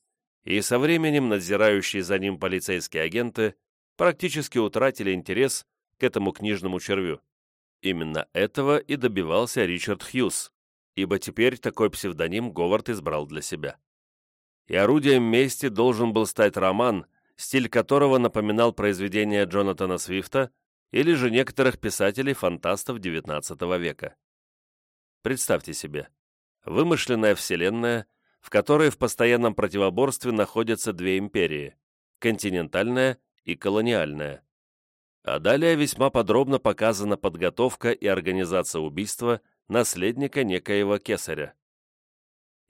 и со временем надзирающие за ним полицейские агенты практически утратили интерес к этому книжному червю. Именно этого и добивался Ричард Хьюз, ибо теперь такой псевдоним Говард избрал для себя. И орудием мести должен был стать роман, стиль которого напоминал произведения Джонатана Свифта или же некоторых писателей-фантастов XIX века. Представьте себе, вымышленная вселенная, в которой в постоянном противоборстве находятся две империи – континентальная и колониальная. А далее весьма подробно показана подготовка и организация убийства наследника некоего кесаря.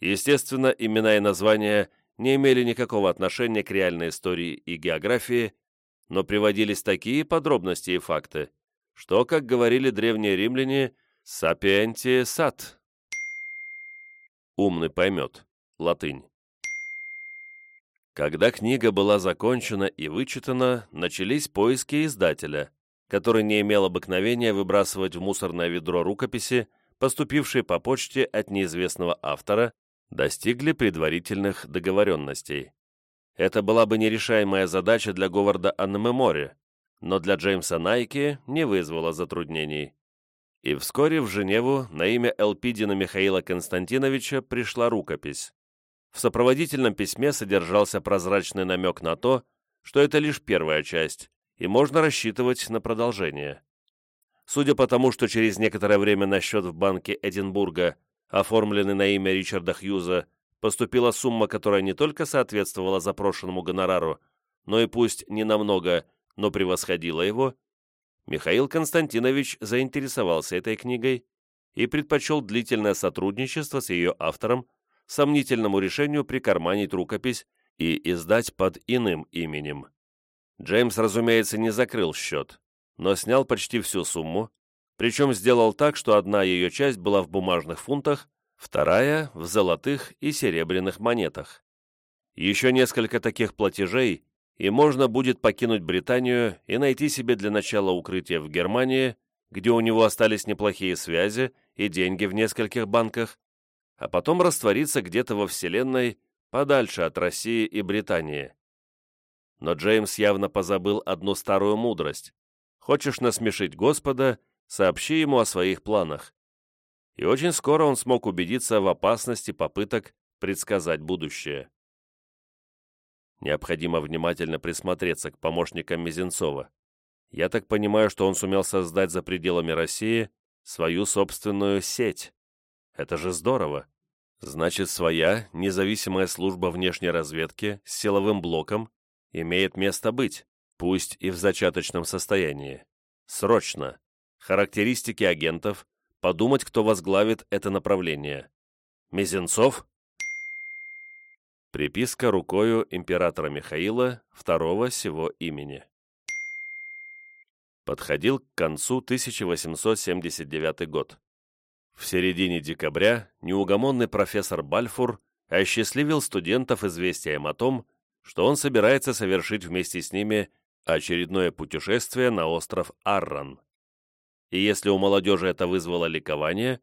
Естественно, имена и названия не имели никакого отношения к реальной истории и географии, но приводились такие подробности и факты, что, как говорили древние римляне, «сапиенти сат». Умный поймет. Латынь. Когда книга была закончена и вычитана, начались поиски издателя, который не имел обыкновения выбрасывать в мусорное ведро рукописи, поступившие по почте от неизвестного автора, достигли предварительных договоренностей. Это была бы нерешаемая задача для Говарда Аннемемори, но для Джеймса Найки не вызвала затруднений. И вскоре в Женеву на имя Элпидина Михаила Константиновича пришла рукопись. В сопроводительном письме содержался прозрачный намек на то, что это лишь первая часть, и можно рассчитывать на продолжение. Судя по тому, что через некоторое время на счет в банке Эдинбурга, оформленный на имя Ричарда Хьюза, поступила сумма, которая не только соответствовала запрошенному гонорару, но и пусть не намного, но превосходила его, Михаил Константинович заинтересовался этой книгой и предпочел длительное сотрудничество с ее автором сомнительному решению прикарманить рукопись и издать под иным именем. Джеймс, разумеется, не закрыл счет, но снял почти всю сумму, причем сделал так, что одна ее часть была в бумажных фунтах, вторая — в золотых и серебряных монетах. Еще несколько таких платежей, и можно будет покинуть Британию и найти себе для начала укрытие в Германии, где у него остались неплохие связи и деньги в нескольких банках, а потом раствориться где-то во Вселенной подальше от России и Британии. Но Джеймс явно позабыл одну старую мудрость. Хочешь насмешить Господа, сообщи ему о своих планах. И очень скоро он смог убедиться в опасности попыток предсказать будущее. Необходимо внимательно присмотреться к помощникам Мизинцова. Я так понимаю, что он сумел создать за пределами России свою собственную сеть. Это же здорово. Значит, своя независимая служба внешней разведки с силовым блоком имеет место быть, пусть и в зачаточном состоянии. Срочно. Характеристики агентов, подумать, кто возглавит это направление. Мизинцов? Приписка рукою императора Михаила, второго сего имени. Подходил к концу 1879 год. В середине декабря неугомонный профессор Бальфур осчастливил студентов известием о том, что он собирается совершить вместе с ними очередное путешествие на остров Арран. И если у молодежи это вызвало ликование,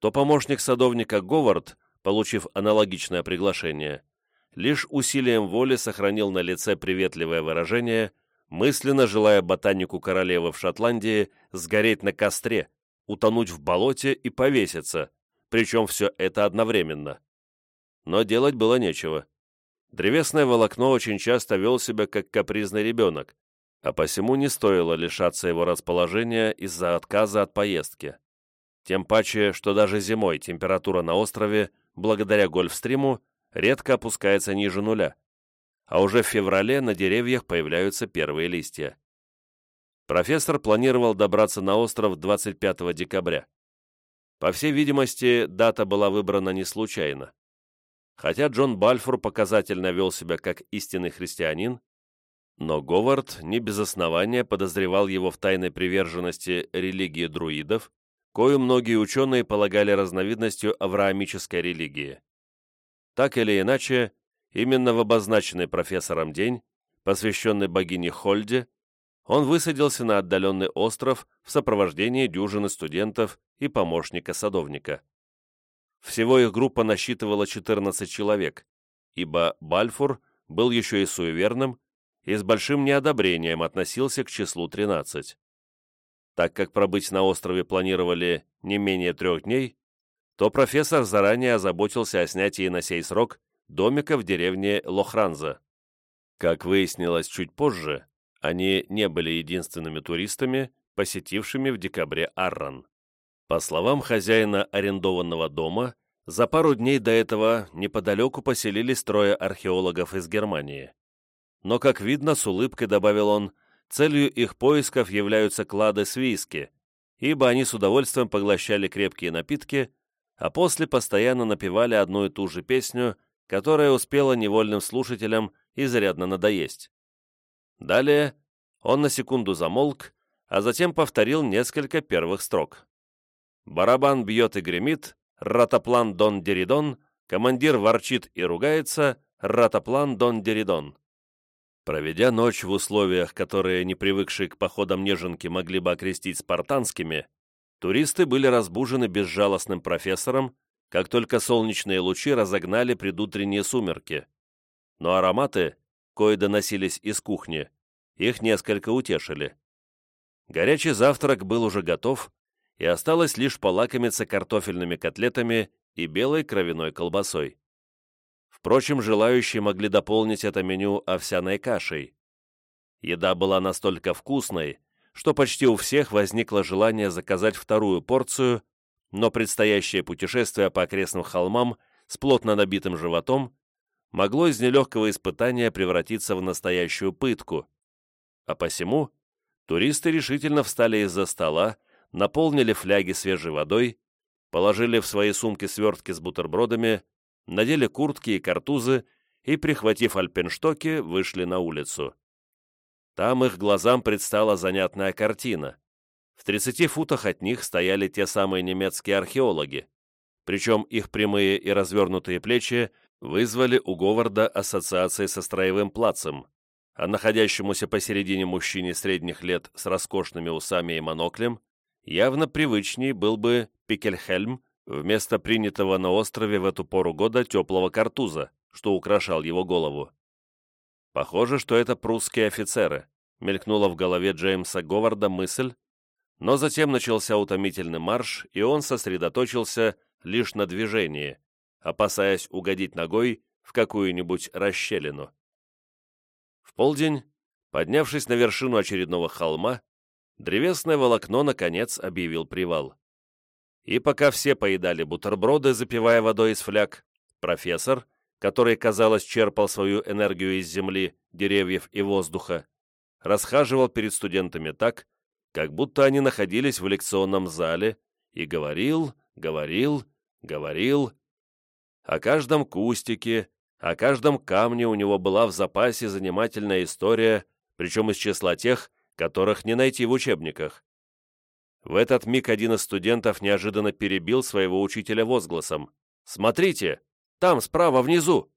то помощник садовника Говард, получив аналогичное приглашение, лишь усилием воли сохранил на лице приветливое выражение, мысленно желая ботанику королевы в Шотландии сгореть на костре, утонуть в болоте и повеситься, причем все это одновременно. Но делать было нечего. Древесное волокно очень часто вел себя как капризный ребенок, а посему не стоило лишаться его расположения из-за отказа от поездки. Тем паче, что даже зимой температура на острове, благодаря гольфстриму, редко опускается ниже нуля, а уже в феврале на деревьях появляются первые листья. Профессор планировал добраться на остров 25 декабря. По всей видимости, дата была выбрана не случайно. Хотя Джон Бальфур показательно вел себя как истинный христианин, но Говард не без основания подозревал его в тайной приверженности религии друидов, кою многие ученые полагали разновидностью авраамической религии. Так или иначе, именно в обозначенный профессором день, посвященный богине Хольде, он высадился на отдаленный остров в сопровождении дюжины студентов и помощника садовника. Всего их группа насчитывала 14 человек, ибо Бальфур был еще и суеверным и с большим неодобрением относился к числу 13. Так как пробыть на острове планировали не менее трех дней, то профессор заранее озаботился о снятии на сей срок домика в деревне Лохранза. Как выяснилось чуть позже, они не были единственными туристами, посетившими в декабре Арран. По словам хозяина арендованного дома, за пару дней до этого неподалеку поселились трое археологов из Германии. Но, как видно, с улыбкой добавил он, целью их поисков являются клады с виски, ибо они с удовольствием поглощали крепкие напитки, а после постоянно напевали одну и ту же песню, которая успела невольным слушателям изрядно надоесть. Далее он на секунду замолк, а затем повторил несколько первых строк. Барабан бьет и гремит, ратоплан Дон Деридон, командир ворчит и ругается, ратоплан Дон Деридон. Проведя ночь в условиях, которые не привыкшие к походам неженки могли бы окрестить спартанскими, Туристы были разбужены безжалостным профессором, как только солнечные лучи разогнали предутренние сумерки. Но ароматы, кои доносились из кухни, их несколько утешили. Горячий завтрак был уже готов, и осталось лишь полакомиться картофельными котлетами и белой кровяной колбасой. Впрочем, желающие могли дополнить это меню овсяной кашей. Еда была настолько вкусной, что почти у всех возникло желание заказать вторую порцию, но предстоящее путешествие по окрестным холмам с плотно набитым животом могло из нелегкого испытания превратиться в настоящую пытку. А посему туристы решительно встали из-за стола, наполнили фляги свежей водой, положили в свои сумки свертки с бутербродами, надели куртки и картузы и, прихватив альпенштоки, вышли на улицу. Там их глазам предстала занятная картина. В 30 футах от них стояли те самые немецкие археологи, причем их прямые и развернутые плечи вызвали у Говарда ассоциации со строевым плацем, а находящемуся посередине мужчине средних лет с роскошными усами и моноклем явно привычней был бы Пикельхельм вместо принятого на острове в эту пору года теплого картуза, что украшал его голову. Похоже, что это прусские офицеры, мелькнула в голове Джеймса Говарда мысль, но затем начался утомительный марш, и он сосредоточился лишь на движении, опасаясь угодить ногой в какую-нибудь расщелину. В полдень, поднявшись на вершину очередного холма, древесное волокно, наконец, объявил привал. И пока все поедали бутерброды, запивая водой из фляг, профессор, который, казалось, черпал свою энергию из земли, деревьев и воздуха, расхаживал перед студентами так, как будто они находились в лекционном зале, и говорил, говорил, говорил. О каждом кустике, о каждом камне у него была в запасе занимательная история, причем из числа тех, которых не найти в учебниках. В этот миг один из студентов неожиданно перебил своего учителя возгласом. «Смотрите! Там, справа, внизу!»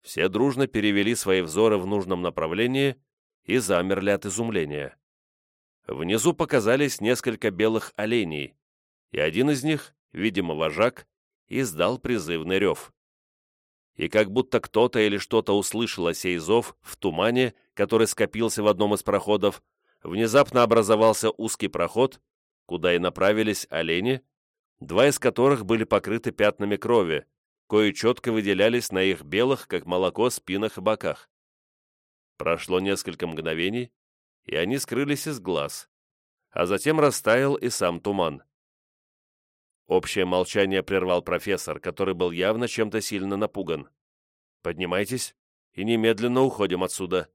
Все дружно перевели свои взоры в нужном направлении и замерли от изумления. Внизу показались несколько белых оленей, и один из них, видимо, вожак, издал призывный рев. И как будто кто-то или что-то услышало сей зов в тумане, который скопился в одном из проходов, внезапно образовался узкий проход, куда и направились олени, два из которых были покрыты пятнами крови, кои четко выделялись на их белых, как молоко, спинах и боках. Прошло несколько мгновений, и они скрылись из глаз, а затем растаял и сам туман. Общее молчание прервал профессор, который был явно чем-то сильно напуган. «Поднимайтесь и немедленно уходим отсюда.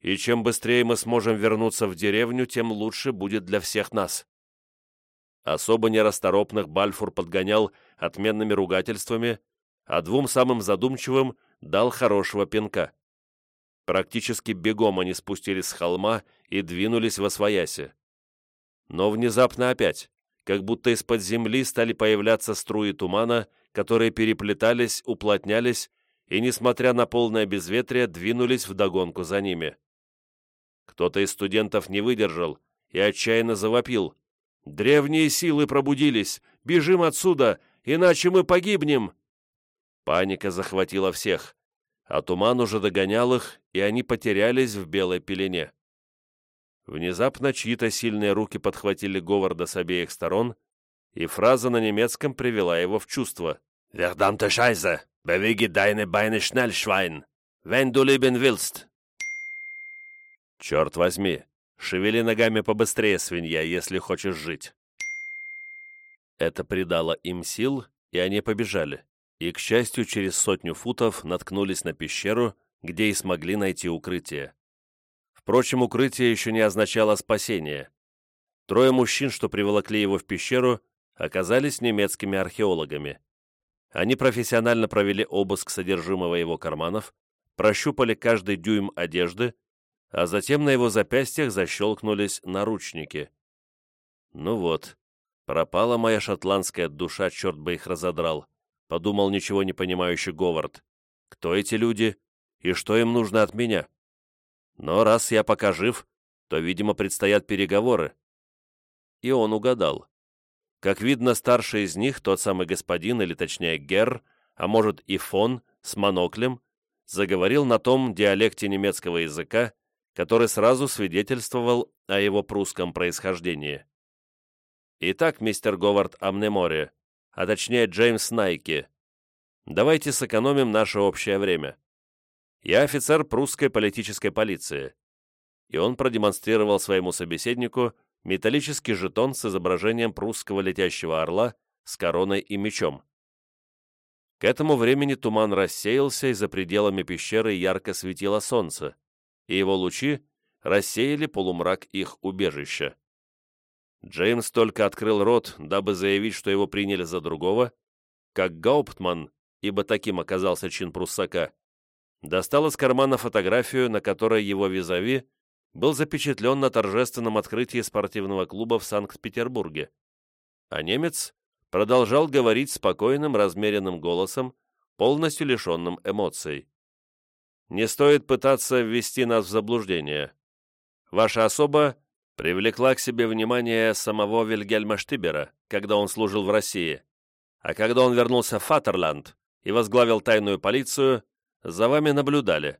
И чем быстрее мы сможем вернуться в деревню, тем лучше будет для всех нас». Особо нерасторопных Бальфур подгонял отменными ругательствами, а двум самым задумчивым дал хорошего пинка. Практически бегом они спустились с холма и двинулись во свояси. Но внезапно опять, как будто из-под земли стали появляться струи тумана, которые переплетались, уплотнялись и, несмотря на полное безветрие, двинулись вдогонку за ними. Кто-то из студентов не выдержал и отчаянно завопил. «Древние силы пробудились! Бежим отсюда, иначе мы погибнем!» Паника захватила всех а туман уже догонял их, и они потерялись в белой пелене. Внезапно чьи-то сильные руки подхватили Говарда с обеих сторон, и фраза на немецком привела его в чувство. «Verdammte Scheiße! Bewege deine Beine schnell, Schwein! Wenn du leben willst!» «Черт возьми! Шевели ногами побыстрее, свинья, если хочешь жить!» Это придало им сил, и они побежали и, к счастью, через сотню футов наткнулись на пещеру, где и смогли найти укрытие. Впрочем, укрытие еще не означало спасение. Трое мужчин, что приволокли его в пещеру, оказались немецкими археологами. Они профессионально провели обыск содержимого его карманов, прощупали каждый дюйм одежды, а затем на его запястьях защелкнулись наручники. Ну вот, пропала моя шотландская душа, черт бы их разодрал. — подумал ничего не понимающий Говард. «Кто эти люди и что им нужно от меня? Но раз я пока жив, то, видимо, предстоят переговоры». И он угадал. Как видно, старший из них, тот самый господин, или точнее Герр, а может и фон, с моноклем, заговорил на том диалекте немецкого языка, который сразу свидетельствовал о его прусском происхождении. «Итак, мистер Говард Амнеморе, а точнее Джеймс Найки. Давайте сэкономим наше общее время. Я офицер прусской политической полиции». И он продемонстрировал своему собеседнику металлический жетон с изображением прусского летящего орла с короной и мечом. К этому времени туман рассеялся, и за пределами пещеры ярко светило солнце, и его лучи рассеяли полумрак их убежища. Джеймс только открыл рот, дабы заявить, что его приняли за другого, как Гауптман, ибо таким оказался чин пруссака, достал из кармана фотографию, на которой его визави был запечатлен на торжественном открытии спортивного клуба в Санкт-Петербурге. А немец продолжал говорить спокойным, размеренным голосом, полностью лишенным эмоций. «Не стоит пытаться ввести нас в заблуждение. Ваша особа привлекла к себе внимание самого Вильгельма Штибера, когда он служил в России, а когда он вернулся в Фатерланд и возглавил тайную полицию, за вами наблюдали,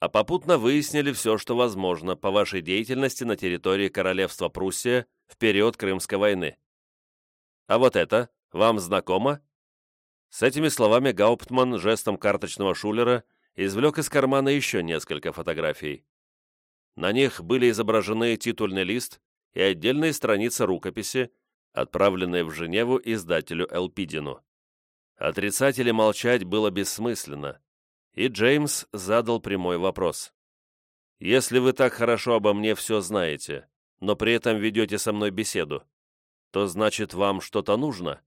а попутно выяснили все, что возможно по вашей деятельности на территории Королевства Пруссия в период Крымской войны. А вот это вам знакомо?» С этими словами Гауптман жестом карточного шулера извлек из кармана еще несколько фотографий. На них были изображены титульный лист и отдельные страницы рукописи, отправленные в Женеву издателю Элпидину. Отрицать или молчать было бессмысленно, и Джеймс задал прямой вопрос. «Если вы так хорошо обо мне все знаете, но при этом ведете со мной беседу, то значит вам что-то нужно?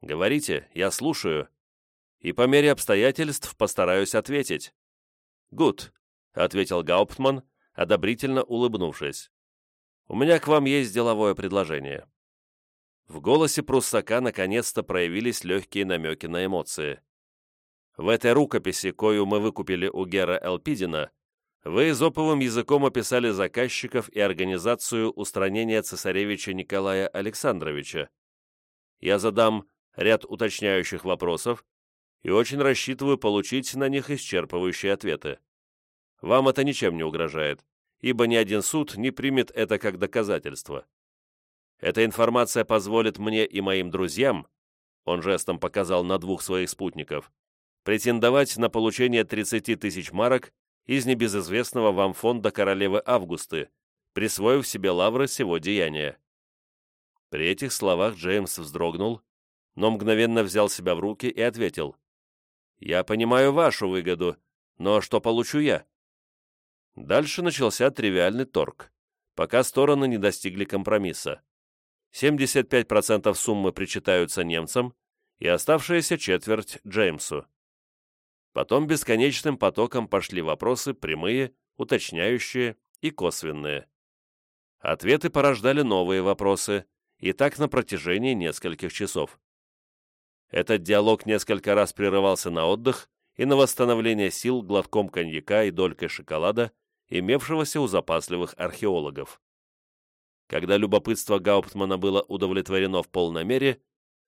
Говорите, я слушаю, и по мере обстоятельств постараюсь ответить». «Гуд», — ответил Гауптман, одобрительно улыбнувшись. «У меня к вам есть деловое предложение». В голосе пруссака наконец-то проявились легкие намеки на эмоции. В этой рукописи, кою мы выкупили у Гера Элпидина, вы зоповым языком описали заказчиков и организацию устранения цесаревича Николая Александровича. Я задам ряд уточняющих вопросов и очень рассчитываю получить на них исчерпывающие ответы. Вам это ничем не угрожает, ибо ни один суд не примет это как доказательство. Эта информация позволит мне и моим друзьям, он жестом показал на двух своих спутников, претендовать на получение 30 тысяч марок из небезызвестного вам фонда королевы Августы, присвоив себе лавры сего деяния. При этих словах Джеймс вздрогнул, но мгновенно взял себя в руки и ответил. «Я понимаю вашу выгоду, но что получу я?» Дальше начался тривиальный торг, пока стороны не достигли компромисса. 75% суммы причитаются немцам, и оставшаяся четверть Джеймсу. Потом бесконечным потоком пошли вопросы прямые, уточняющие и косвенные. Ответы порождали новые вопросы, и так на протяжении нескольких часов. Этот диалог несколько раз прерывался на отдых и на восстановление сил глотком коньяка и долькой шоколада, имевшегося у запасливых археологов. Когда любопытство Гауптмана было удовлетворено в полной мере,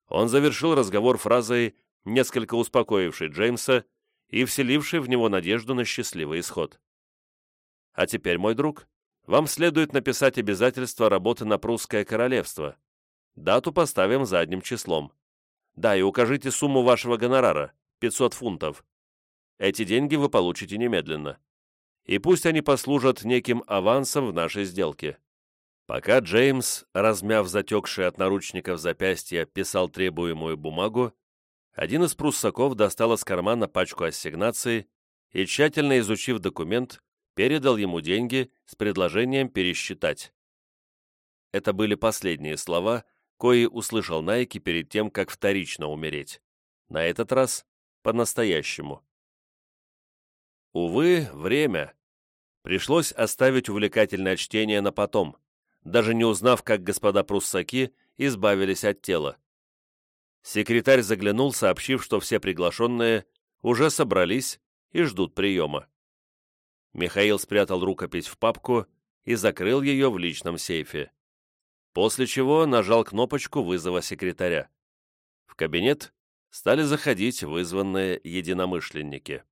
он завершил разговор фразой, несколько успокоившей Джеймса и вселивший в него надежду на счастливый исход. «А теперь, мой друг, вам следует написать обязательство работы на прусское королевство. Дату поставим задним числом. Да, и укажите сумму вашего гонорара – 500 фунтов. Эти деньги вы получите немедленно. И пусть они послужат неким авансом в нашей сделке». Пока Джеймс, размяв затекшие от наручников запястья, писал требуемую бумагу, один из пруссаков достал из кармана пачку ассигнаций и, тщательно изучив документ, передал ему деньги с предложением пересчитать. Это были последние слова, кои услышал Найки перед тем, как вторично умереть. На этот раз по-настоящему. Увы, время. Пришлось оставить увлекательное чтение на потом, даже не узнав, как господа пруссаки избавились от тела. Секретарь заглянул, сообщив, что все приглашенные уже собрались и ждут приема. Михаил спрятал рукопись в папку и закрыл ее в личном сейфе. После чего нажал кнопочку вызова секретаря. В кабинет стали заходить вызванные единомышленники.